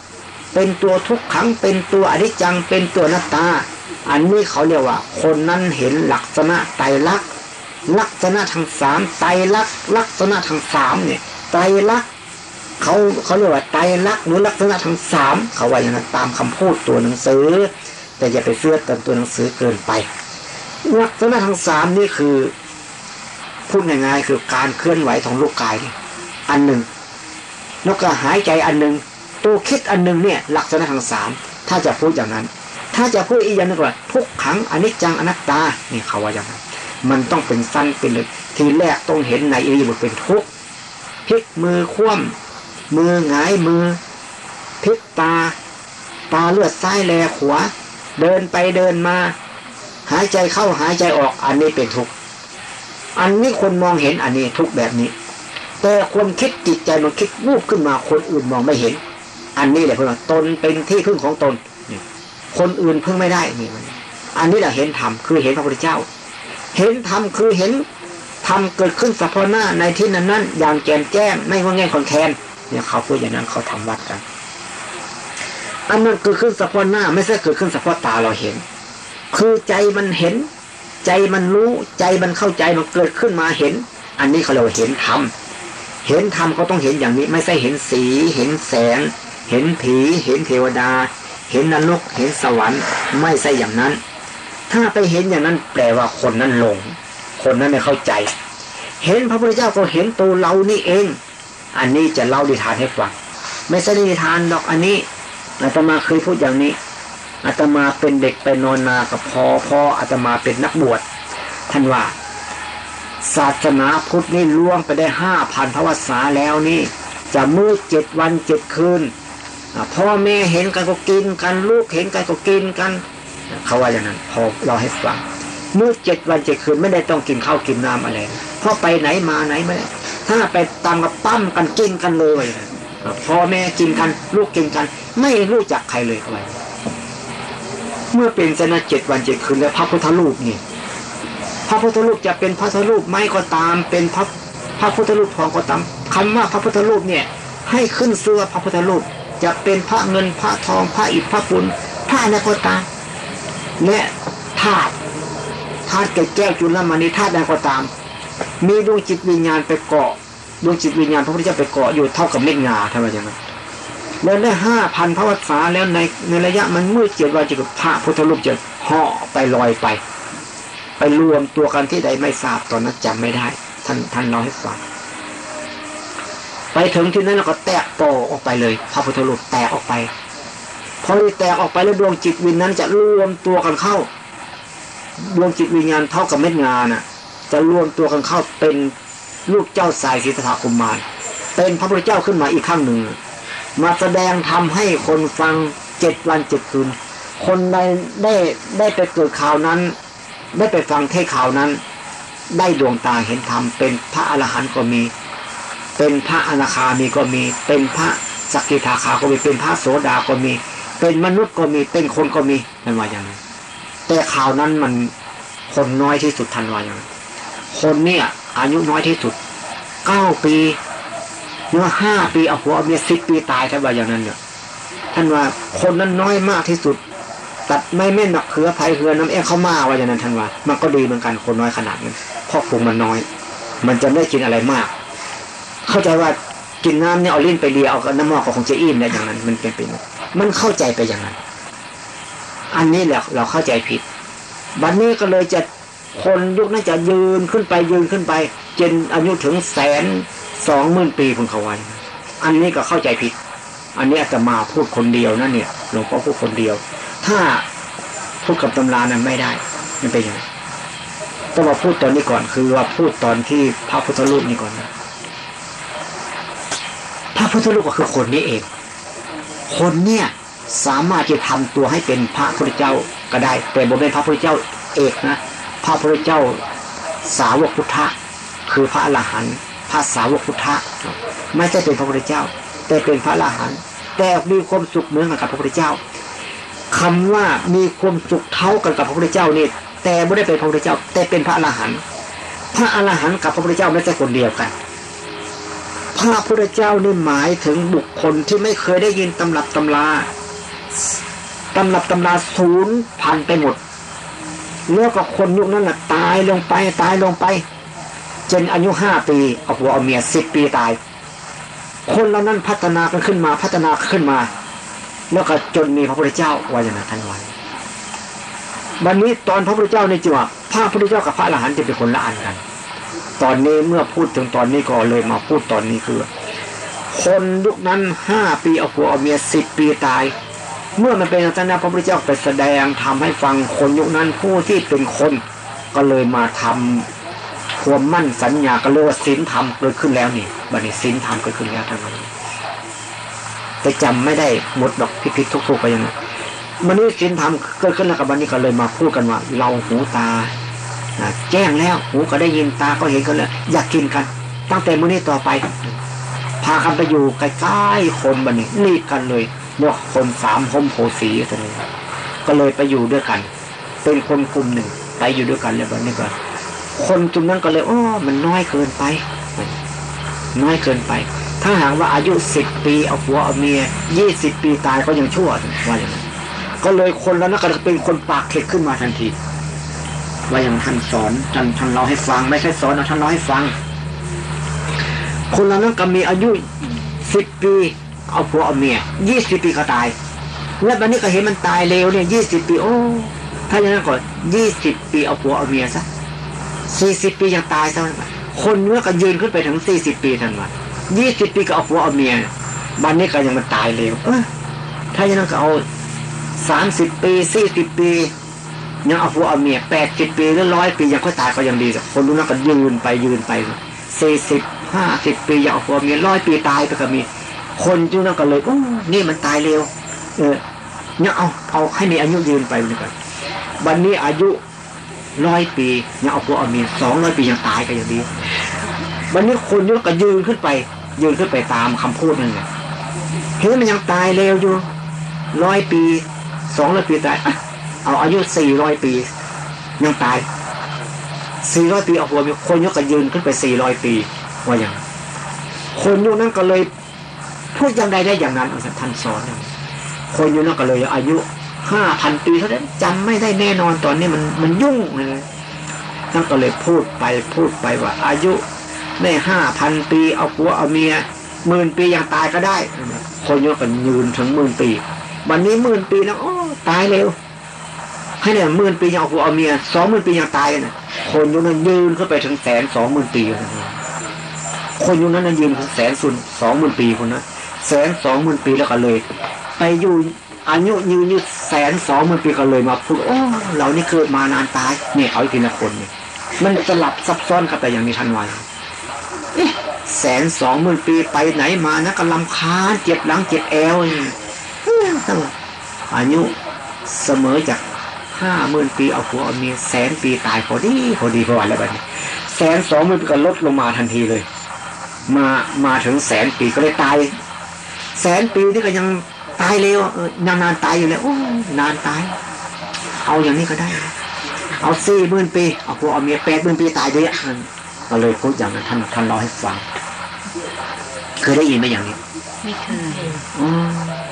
เป็นตัวทุกขัง เป็นตัวอนิจจัง เป็นตัวนัตตา อันนี้เขาเรียกว่า คนนั้นเห็นลักษณะไตรลักษณ์ลักษณะทางสามไตรลักษณ์ลักษณะทางสามเนี่ยไตรลักษณ์เขาเขาเรียกว่าไตรลักษณ์หรือลักษณะทางสามเขาว่าอย่างนั้นตามคำพูดตัวหนังสือ แต่อย่าไปเสื้อตามตัวหนังสือเกินไป ลักษณะทางสามนี่คือพูดง่ายๆคือการเคลื่อนไหวของลูกกาย อันหนึ่งแล้วก็หายใจอันหนึ่ง ตัวคิดอันหนึ่งเนี่ยหลักษณะทางสามถ้าจะพูดอย่างนั้น ถ้าจะพูดอีกอย่างนึงว่าทุกขังอนิจจังอนัตตาเนี่ยเขาว่าอย่างนั้น มันต้องเป็นสั้นเป็นเลยทีแรกต้องเห็นในอิริยาบถเป็นทุกพลิกมือคว่ำมือหงายมือพลิกตา ตาเลือดซ้ายแลขวาเดินไปเดินมา หายใจเข้าหายใจออกอันนี้เป็นทุกอันนี้คนมองเห็นอันนี้ทุกแบบนี้ แต่คนคิดจิตใจมันคิดวูบขึ้นมาคนอื่นมองไม่เห็น อันนี้แหละเพื่อนตนเป็นที่พึ่งของตน คนอื่นพึ่งไม่ได้นี่มันอันนี้แหละเห็นธรรมคือเห็นพระพุทธเจ้า เห็นธรรมคือเห็นธรรมเกิดขึ้นสัพหน้าในที่นั้นนั้นอย่างแจ่มแจ้งไม่ว่าแง่คนแคนเนี่ยเขาพูดอย่างนั้นเขาทำวัดกันอันนั้นเกิดขึ้นสัพหน้า ไม่ใช่เกิดขึ้นสัพตาเราเห็น คือใจมันเห็น ใจมันรู้ใจมันเข้าใจมันเกิดขึ้นมาเห็น อันนี้เขาเรียกว่าเห็นธรรมเห็นธรรมเขาต้องเห็นอย่างนี้ ไม่ใช่เห็นสีเห็นแสง เห็นผี เห็นเทวดา เห็นนรก เห็นสวรรค์ ไม่ใช่อย่างนั้น ถ้าไปเห็นอย่างนั้นแปลว่าคนนั้นหลง คนนั้นไม่เข้าใจ เห็นพระพุทธเจ้าก็เห็นตัวเรานี่เอง อันนี้จะเล่าดิทานให้ฟัง ไม่ใช่ดิทานดอกอันนี้อาตมาเคยพูดอย่างนี้อาตมาเป็นเด็กไปนอนนากับพอพ่ออาตมาเป็นนักบวชท่านว่า ศาสนาพุทธนี่ล่วงไปได้ห้าพันพระวษาแล้วนี่ จะมืดเจ็ดวันเจ็ดคืน พ่อแม่เห็นกันก็กินกันลูกเห็นกันก็กินกัน เขาว่าอย่างนั้น พอเราให้ฟังมือเจ็ดวันเจ็ดคืนไม่ได้ต้องกินข้าวกินน้ำอะไรเพราะไปไหนมาไหนไม่ได้ถ้าไปตามกับปั้มกันกินกันเลยพ่อแม่กินกัน ลูกกินกัน ไม่รู้จักใครเลยเขาเมื่อเป็นชนะเจ็ดวันเจ็ดคืนแล้วพระพุทธรูปนี่พระพุทธรูปจะเป็นพระพุทธรูปไม่ก็ตาม เป็นพระพระพุทธรูปทองก็ตามคำว่าพระพุทธรูปเนี่ย ให้ขึ้นเสื้อพระพุทธรูป จะเป็นพระเงินพระทองพระอิฐพระปุณพระอะไรก็ตามและธาตุธาตุแก่แก้วจุลมณีธาตุใดก็ตาม มีดวงจิตวิญญาณไปเกาะดวงจิตวิญญาณพระพุทธเจ้าไปเกาะอยู่เท่ากับเม็ดงาทำไมอย่างนั้นแล้วได้ห้าพันพระวัษาแล้วในในระยะมันมืดเจ็ดวันจะกับพระพุทธรูปจะห่อไปลอยไป ไปรวมตัวกันที่ใดไม่ทราบตอนนั้นจำไม่ได้ ท่านท่านเล่าให้ฟัง ไปถึงที่นั้นแล้วก็แตกโตออกไปเลย พระพุทธรูปแตกออกไปพอแตกออกไปแล้วดวงจิตวิญนั้นจะรวมตัวกันเข้า ดวงจิตวิญญาณเท่ากับเม็ดงานน่ะ จะรวมตัวกันเข้าเป็นลูกเจ้าสายศิทธาคุมมารเป็นพระพุทธเจ้าขึ้นมาอีกครั้งหนึ่ง มาแสดงทำให้คนฟังเจ็ดวันเจ็ดคืน คนใดได้ได้ไปเกิดข่าวนั้น ได้ไปฟังเทศข่าวนั้น ได้ดวงตาเห็นธรรมเป็นพระอรหันต์ก็มี เป็นพระอนาคามีก็มี เป็นพระสกิทาคาก็มีเป็นพระโสดาก็มี เป็นมนุษย์ก็มีเป็นคนก็มีทันว่าอย่างนั้นแต่ข่าวนั้นมันคนน้อยที่สุดทันว่าอย่างนั้นคนเนี่ยอายุน้อยที่สุดเก้าปีเนื้อห้าปีเอาหัวเมียสิบปีตายทันว่าอย่างนั้นเนี่ยท่านว่าคนนั้นน้อยมากที่สุด ตัดไม่แม่นหนักเขือไผ่เหือน้ำเอ็เข้ามาว่าอย่างนั้นท่านว่า มันก็ดีเหมือนกันคนน้อยขนาดนั้นเพราะฝูงมันน้อย มันจะไม่กินอะไรมาก เข้าใจว่ากินน้ำเนี่ยเอาลิ้นไปเลียเอาน้ำมอกก็คงจะอิ่มแล้วอย่างนั้น มันเป็นไปมดมันเข้าใจไปอย่างนั้น อันนี้แหละเราเข้าใจผิดบัดนนี้ก็เลยจะคนยุคนั้นจะยืนขึ้นไปยืนขึ้นไป จนอายุถึงแสนสองหมื่นปีคุณเขาไว้อันนี้ก็เข้าใจผิด อันนี้อาตมาพูดคนเดียวนั่นเนี่ยหลวงพ่อพูดคนเดียว ถ้าพูดกับตำรานั้นไม่ได้มันเป็นยังไงต้องมาพูดตอนนี้ก่อนคือว่าพูดตอนที่พระพุทธรูปนี่ก่อนนะ พุทธรูปก็คือคนนี้เอง คนเนี่ยสามารถจะทำตัวให้เป็นพระพุทธเจ้าก็ได้ แต่บ่เป็นพระพุทธเจ้าเอกนะ พระพุทธเจ้าสาวกพุทธะคือพระอรหันต์ภาษาวกพุทธะไม่ใช่เป็นพระพุทธเจ้า แต่เป็นพระอรหันต์แต่มีความสุขเหมือนกับพระพุทธเจ้าคำว่ามีความสุขเท่ากันกับพระพุทธเจ้านี่แต่ไม่ได้เป็นพระพุทธเจ้า แต่เป็นพระอรหันต์พระอรหันต์กับพระพุทธเจ้าไม่ใช่คนเดียวกัน พระพุทธเจ้านี่หมายถึงบุคคลที่ไม่เคยได้ยินตำรับตำราตำรับตำราศูนย์พันไปหมดแล้วก็คนยุคนั้นแหละตายลงไปตายลงไป จนอายุห้าปีเอาหัวเอาเมียสิบปีตาย คนเหล่านั้นพัฒนากันขึ้นมาพัฒนาขึ้นมา แล้วก็จนมีพระพุทธเจ้าว่าอย่างนั้นท่านวันวันนี้ตอนพระพุทธเจ้าในจังหวะพระพุทธเจ้ากับพระอรหันต์จะเป็นคนละอันกัน ตอนนี้เมื่อพูดถึงตอนนี้ก็เลยมาพูดตอนนี้คือ คนยุคนั้นห้าปีเอาผัวเอาเมียสิบปีตาย เมื่อมันเป็นอาจารย์พระพุทธเจ้าไปแสดงทำให้ฟังคนยุคนั้นผู้ที่เป็นคนก็เลยมาทำความมั่นสัญญาก็เรียกว่าศีลธรรมเกิดขึ้นแล้วนี่บัดนี้ศีลธรรมเกิดขึ้นแล้วทั้งนั้นแต่จำไม่ได้หมดดอกพิพิธทุกๆไปยังไงมันนี้ศีลธรรมเกิดขึ้นแล้วกับวันนี้ก็เลยมาพูดกันว่า เราหูตา แจ้งแล้วหูก็ได้ยินตาก็เห็นกันแล้ว อยากกินกัน ตั้งแต่มื้อนี้ต่อไป พากันไปอยู่ใกล้ๆคนบันนี้รีบกันเลยเนาคนสามพมโพสีกันเลยก็เลยไปอยู่ด้วยกัน เป็นคนกลุ่มหนึ่ง ไปอยู่ด้วยกันแล้วบันนี้ก็คนกลุ่มนั้นก็เลยโอ้มันน้อยเกินไป น้อยเกินไป ถ้าหากว่าอายุสิบปีเอาผัวเอาเมียยี่สิบปีตายก็ยังชั่วว่าอย่างนั้นก็เลยคนแล้วนั่นก็เป็นคนปากเข็ดขึ้นมาทันที ว่าอย่างท่านสอนท่านท่านเราให้ฟัง ไม่ใช่สอนนะท่านเราให้ฟัง คนเรานั้นก็มีอายุสิบปีเอาผัวเอาเมียยี่สิบปีก็ตาย แล้วบันนี้ก็เห็นมันตายเร็วเนี่ยยี่สิบปีโอ้ถ้าอย่างนั้นก่อนยี่สิบปีเอาผัวเอาเมียซะสี่สิบปียังตายซะคนเนื้อก็ยืนขึ้นไปถึงสี่สิบปีทันวันยี่สิบปีก็เอาผัวเอาเมียบันนี้ก็ยังมันตายเร็วเออถ้าอย่างนั้นก็เอาสามสิบปีสี่สิบปี ยังเอาผัวเอาเมียแปดสิบปีหรือร้อยปียังค่อยตายก็ยังดีคนรู้นักก็ยืนไปยืนไปสี่สิบห้าสิบปียังเอาผัวเมียร้อยปีตายไปก็มี คนจุนั่นก็เลยโอ้นี่มันตายเร็ว เออเนี่ยเอาเอาให้มีอายุยืนไปเลยกันวันนี้อายุร้อยปียังเอาผัวเอาเมียสองร้อยปียังตายก็ยังดีวันนี้คนยุก็ยืนขึ้นไป ยืนขึ้นไปตามคำพูดนั่นแหละเห็นมันยังตายเร็วอยู่ร้อยปีสองร้อยปีตาย เอาอายุสี่ร้อยปียังตายสี่ร้อยปีเอาหัวมีคนยกกระยืนขึ้นไปสี่ร้อยปีว่าอย่างคนยุคนั้นก็เลยพูดอย่างใดได้อย่างนั้นท่านสอนคนยุคนั้นก็เลย อายุห้าพันปีเท่านั้นจำไม่ได้แน่นอนตอนนี้มันมันยุ่งเลยท่านก็เลยพูดไปพูดไปว่า อายุในห้าพันปีเอาผัวเอาเมียหมื่นปียังตายก็ได้ คนยุคกันยืนถึงหมื่นปี วันนี้หมื่นปีแล้วโอ้ตายเร็ว ให้เนี่ยหมื่นปียังเอาผัวเอาเมียสองหมื่นปียังตายนะคนยุคนั้นยืนขึ้นไปถึงแสนสองหมื่นปีคนยุคนั้นยืนถึงแสนสุนสองหมื่นปีคนนะแสนสองหมื่นปีแล้วก็เลย ไปอยู่อายุยืนยืนแสนสองหมื่นปีก็เลยมาพูดโอ้เรานี่เกิดมานานตายเนี่ยเอาอีกทีละคนเนี่ยมันสลับซับซ้อนกันไปอย่างนี้ทันวันแสนสองหมื่นปีไปไหนมานะก็ลำคาญเจ็บหลังเจ็บแอวอายุเสมอจาก ห้าหมื่นปีเอาหัวเอาเมียแสนปีตายพอดีพอดีพอวันแล้วแบบนี้แสนสองหมื่นปีก็ลดลงมาทันทีเลย มามาถึงแสนปีก็เลยตาย แสนปีนี่ก็ยังตายเร็วเออนานนานตายอยู่แล้วโอ้นานตาย เอาอย่างนี้ก็ได้ เอาสี่หมื่นปีเอาผัวเอาเมียแปดหมื่นปีตายเลยก็เลยพูดอย่างนั้นท่านท่านเล่าให้ฟังเคยได้ยินไหมอย่างนี้ ไม่เคย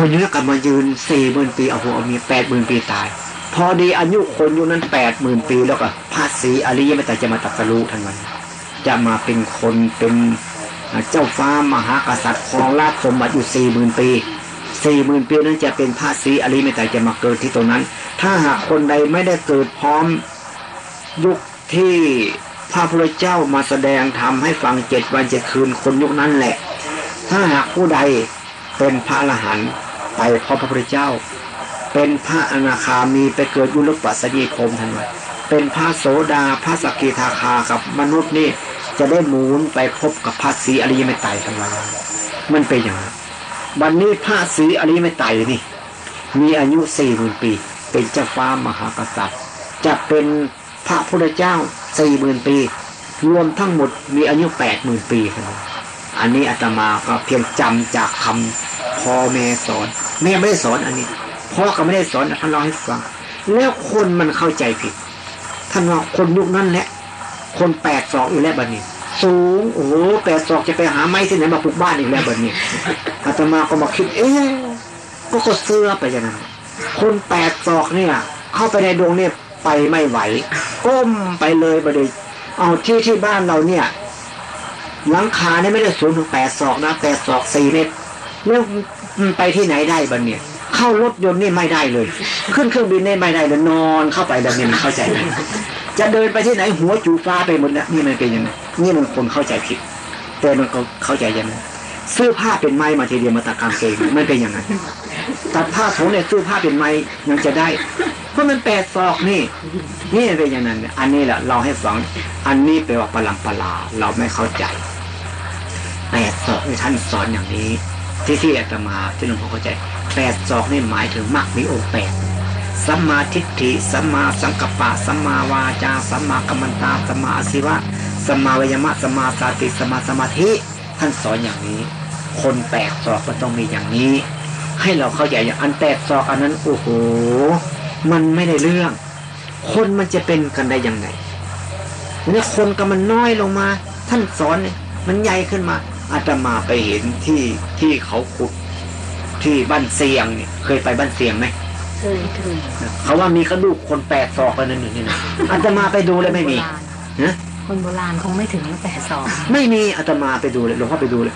คนนี้กลับมายืนสี่หมื่นปีเอาหัวเอาเมีแปดหมื่นปีตาย พอดีอายุคนอยู่นั้นแปดหมื่นปีแล้วก็พระศรีอริยเมตตรจะมาตัดสรู้ทันวันจะมาเป็นคนเป็นเจ้าฟ้ามหากษัตริย์ครองราชสมบัติอยู่สี่หมื่นปีสี่หมื่นปีนั้นจะเป็นพระศรีอริยเมตตรจะมาเกิดที่ตรงนั้น ถ้าหากคนใดไม่ได้เกิดพร้อมยุคที่พระพุทธเจ้ามาแสดงทำให้ฟังเจ็ดวันเจ็ดคืนคนยุคนั้นแหละ ถ้าหากผู้ใดเป็นพระอรหันต์ ไปพบพระพุทธเจ้า เป็นพระอนาคามีไปเกิดยุลปัสสดีคมทันวันเป็นพระโสดาพระสกิทาคากับมนุษย์นี่จะได้หมุนไปพบกับพระศรีอริยเมตไตรทันวันมันเป็นอย่างนั้นวันนี้พระศรีอริยเมตไตรนี่ มีอายุสี่หมื่นปี เป็นเจ้าฟ้ามหากษัตริย์ จะเป็นพระพุทธเจ้าสี่หมื่นปี รวมทั้งหมดมีอายุแปดหมื่นปีครับอันนี้อาตมาก็เพียงจำจากคำ พ่อแม่สอนแม่ไม่ได้สอนอันนี้พ่อก็ไม่ได้สอนท่านเล่าให้ฟัง แล้วคนมันเข้าใจผิด ท่านว่าคนยุคนั้นแหละ คนแปดศอกอีกแล้วบัดนี้ สูงโอ้โหแปดศอกจะไปหาไม้ที่ไหนมาปลูกบ้านอีกแล้วบัดนี้อาตมาก็มาคิด เอ๊ะก็ก็เสื้อไปอย่างนั้นคนแปดศอกเนี่ย เข้าไปในดวงเนี่ยไปไม่ไหวก้มไปเลยบัดนี้เอาที่ที่บ้านเราเนี่ยหลังคาเนี่ยไม่ได้สูงถึงแปดศอกนะแปดศอกสี่เมตรแล้วมัน ไปที่ไหนได้บัดเนี่ย เข้ารถยนต์นี่ไม่ได้เลย ขึ้นเครื่องบินนี่ไม่ได้เลยนอนเข้าไปแบบนี้มันเข้าใจไหมจะเดินไปที่ไหนหัวจูฟ้าไปหมดแล้วนี่มันเป็นยังไงนี่มันคนเข้าใจผิด แต่มันก็เข้าใจยังไงเสื้อผ้าเป็นไม้มาทีเดียวมาตัดกางเกงไม่เป็นยังไงตัดผ้าโถเนี่ยเสื้อผ้าเป็นไม้ยังจะได้ เพราะมันแปดศอกนี่ นี่เป็นอย่างนั้นอันนี้แหละเราให้ฟัง อันนี้แปลว่าปลังปลาเราไม่เข้าใจแปดศอกที่ท่านสอนอย่างนี้ ที่ที่อาตมาที่หลวงพ่อเข้าใจแปดศอกนี่หมายถึงมรรคมีองค์แปดสัมมาทิฏฐิสัมมาสังกัปปะสัมมาวาจาสัมมากัมมันตาสัมมาอาศิวะสัมมาวิยมะสัมมาสติสัมมาสมาธิท่านสอนอย่างนี้ คนแปดศอกมันต้องมีอย่างนี้ ให้เราเข้าใจอย่างอันแปดศอกอันนั้นโอ้โหมันไม่ได้เรื่อง คนมันจะเป็นกันได้ยังไงเนี่ยคนก็มันน้อยลงมา ท่านสอนเนี่ยมันใหญ่ขึ้นมา อาตมาไปเห็นที่ที่เขาขุดที่บ้านเสียงเนี่ยเคยไปบ้านเสียงไหมเคยเคยเขาว่ามีกระดูกคนแปดศอกกันนั่นนี่นะอาตมาไปดูเลยไม่มีนะคนโบราณคงไม่ถึงแต่สองไม่มีอาตมาไปดูเลยหลวงพ่อไปดูเลย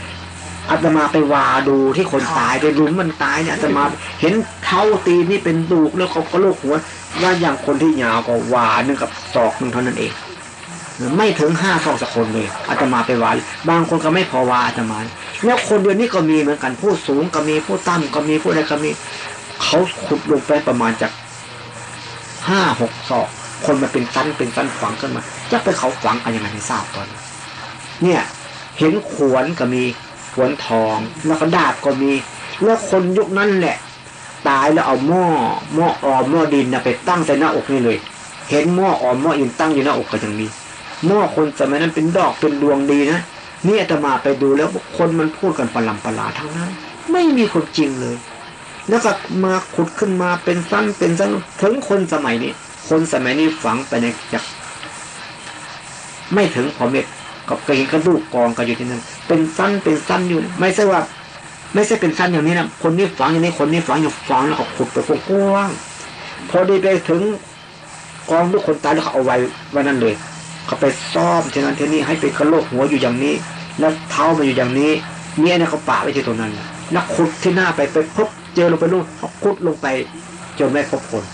อาตมาไปวาดูที่คนตายไปรุมมันตายเนี่ยอาตมาเห็นเท้าตีนนี่เป็นดูกแล้วเขาก็โลกหัวว่าอย่างคนที่ยาวก็วาหนึ่งกับศอกหนึ่งเท่านั้นเอง ไม่ถึงห้าศอกสักคนเลยอาตมาไปวาบางคนก็ไม่พอวาอาตมา แล้วคนเดียวนี้ก็มีเหมือนกันผู้สูงก็มีผู้ต่ำก็มีผู้อะไรก็มีเขาขุดลงไปประมาณจากห้าหกศอก คนมาเป็นสั้นเป็นสั้นฝังขึ้นมาจะไปเขาฝังกันยังไงไม่ทราบตอนเนี่ย เห็นขวนก็มีขวนทอง แล้วก็ดาบก็มี แล้วคนยุคนั้นแหละ ตายแล้วเอาหม้อหม้อออมหม้อดินนะไปตั้งใส่หน้าอกนี่เลย เห็นหม้อออมหม้ออินตั้งอยู่หน้าอกก็ยังมี หม้อคนสมัยนั้นเป็นดอกเป็นดวงดีนะนี่อาตมาไปดูแล้วคนมันพูดกันประลำประลาทั้งนั้น ไม่มีคนจริงเลย แล้วก็มาขุดขึ้นมาเป็นสั้นเป็นสั้นถึงคนสมัยนี้ คนสมัยนี้ฝังไปในจากไม่ถึงพอเม็ดกับกระเห็นกระดูกกองกันอยู่ที่นั่นเป็นสั้นเป็นสั้นอยู่ ไม่ใช่ว่า ไม่ใช่เป็นสั้นอย่างนี้นะคนนี้ฝังอย่างนี้คนนี้ฝังอย่างฝังแล้วก็ขุดไปกว้างพอไดีไปถึงกองทุกคนตายแล้วเขาเอาไว้วันนั้นเลย เขาไปซ่อมเที่นั้นเที่นี่ให้เป็นกระโหลกหัวอยู่อย่างนี้ แล้วเท้ามาอยู่อย่างนี้เมียนี่ยเขาปะไว้ที่ตรงนั้นแล้วขุดที่หน้าไปไปพบเจอลงไปนู่นเขาขุดลงไปจนไม่พบคน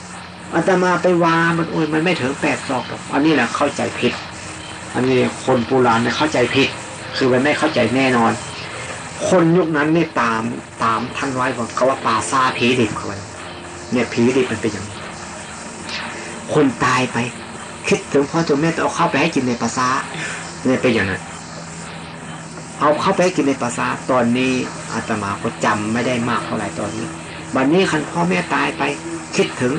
อาตมาไปวามันโอ้ยมันไม่ถึงแปดศอกหรอกอันนี้แหละเข้าใจผิด อันนี้คนโบราณเนี่ยเข้าใจผิด คือมันไม่เข้าใจแน่นอน คนยุคนั้นนี่ตามตามท่านไว้บอกเขาว่าปลาซาผีดิบเขาเนี่ยผีดิบมันเป็นอย่างนี้คนตายไป คิดถึงพ่อตัวแม่ต้องเอาเข้าไปให้กินในปลาซาเนี่ยเป็นอย่างนั้นเอาเข้าไปให้กินในปลาซาตอนนี้อาตมาก็จำไม่ได้มากเท่าไหร่ตอนนี้บันนี้คันพ่อแม่ตายไป คิดถึง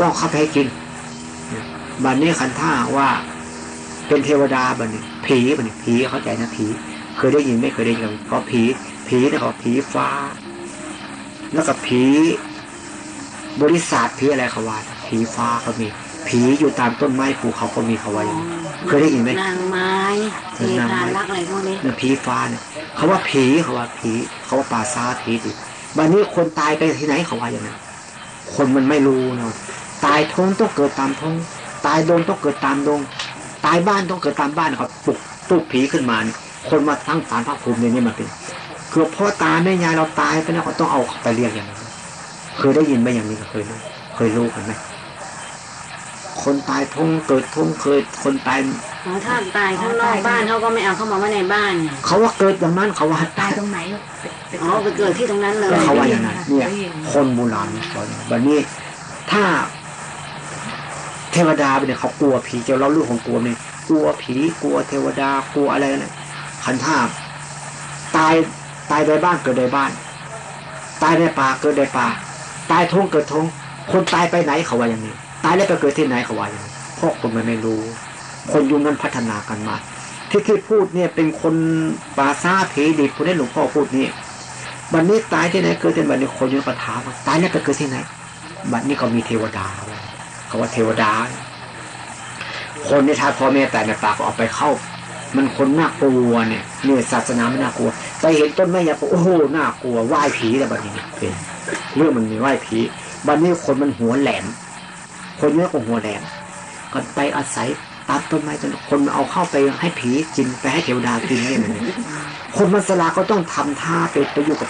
ต้องเข้าไปให้กินบันนี้คันท่าว่าเป็นเทวดาบัดนี้ผีบัดนี้ผีเข้าใจนะผีเคยได้ยินไม่เคยได้ยินเพราะผีผีนี่ยเขาผีฟ้า แล้วก็ผีบริษัทผีอะไรเขาว่าผีฟ้าเขามี ผีอยู่ตามต้นไม้ภูเขาก็มีเขาว่าอย่างนี้เคยได้ยินไหมนางไม้เทพารักอะไรพวกนี้เนี่ยผีฟ้าเนี่ยเขาว่าผีเขาว่าผีเขาว่าป่าซาผีดิบัดนี้คนตายไปที่ไหนเขาว่าอย่างนั้นคนมันไม่รู้เนาะตายทงต้องเกิดตามทงตายดงต้องเกิดตามดงตายบ้านต้องเกิดตามบ้านเขาปลุกปลุกผีขึ้นมาเนี่ยคนมาทั้งสารพระภูมิเนี่ยนี่มันเป็นคือพ่อตาแม่ยายเราตายไปแล้วเขาต้องเอาไปเรียกอย่างนั้นเคยได้ยินไหมอย่างนี้ก็เคยรู้เคยรู้กันไหม คนตายทงเกิดทงเคยคนตายอ๋อถ้าตายข้างนอกบ้านเขาก็ไม่เอาเข้ามาไว้ในบ้านไงเขาว่าเกิดอย่างนั้นเขาว่าตายตรงไหนอ๋อไปเกิดที่ตรงนั้นเลยก็เขาว่าอย่างนั้นเนี่ยคนโบราณสอนวันนี้ถ้าเทวดาเนี่ยเขากลัวผีเจ้าเล่าเรื่องของกลัวเนี่ยกลัวผีกลัวเทวดากลัวอะไรเนี่ยขันท่าตายตายในบ้านเกิดในบ้าน ตายในป่าเกิดในป่า ตายทงเกิดทงคนตายไปไหนเขาว่าอย่างนี้ ตายแล้วไปเกิดที่ไหนเขาว่าอย่างพราะคนมันไม่รู้ คนยุคนั้นพัฒนากันมา ที่ที่พูดเนี่ยเป็นคนปาซาผีดิบคนนี้หลวงพ่อพูดนี่บัดนนี้ตายที่ไหนเกิดที่บัดนี้คนยุคก็ถามว่าตายแล้วไปเกิดที่ไหนบัดนี้ก็มีเทวดาเขาว่าเทวดา คนในทายพ่อแม่แต่ในปากก็ออกไปเข้า มันคนน่ากลัวเนี่ยเนี่ยศาสนาไม่น่ากลัวไปเห็นต้นไม้ยาโอ้โหน่ากลัวไหว้ผีแล้วบัดนี้เป็นเรื่องมันมีไหว้ผีบัดนี้คนมันหัวแหลม คนเนี้ยก็หัวแหลมก็ไปอาศัยตามต้นไม้จนคนเอาเข้าไปให้ผีกินไปให้เทวดากินเนี่ยคนมันสลาก็ต้องทำท่าไปไปอยู่กับ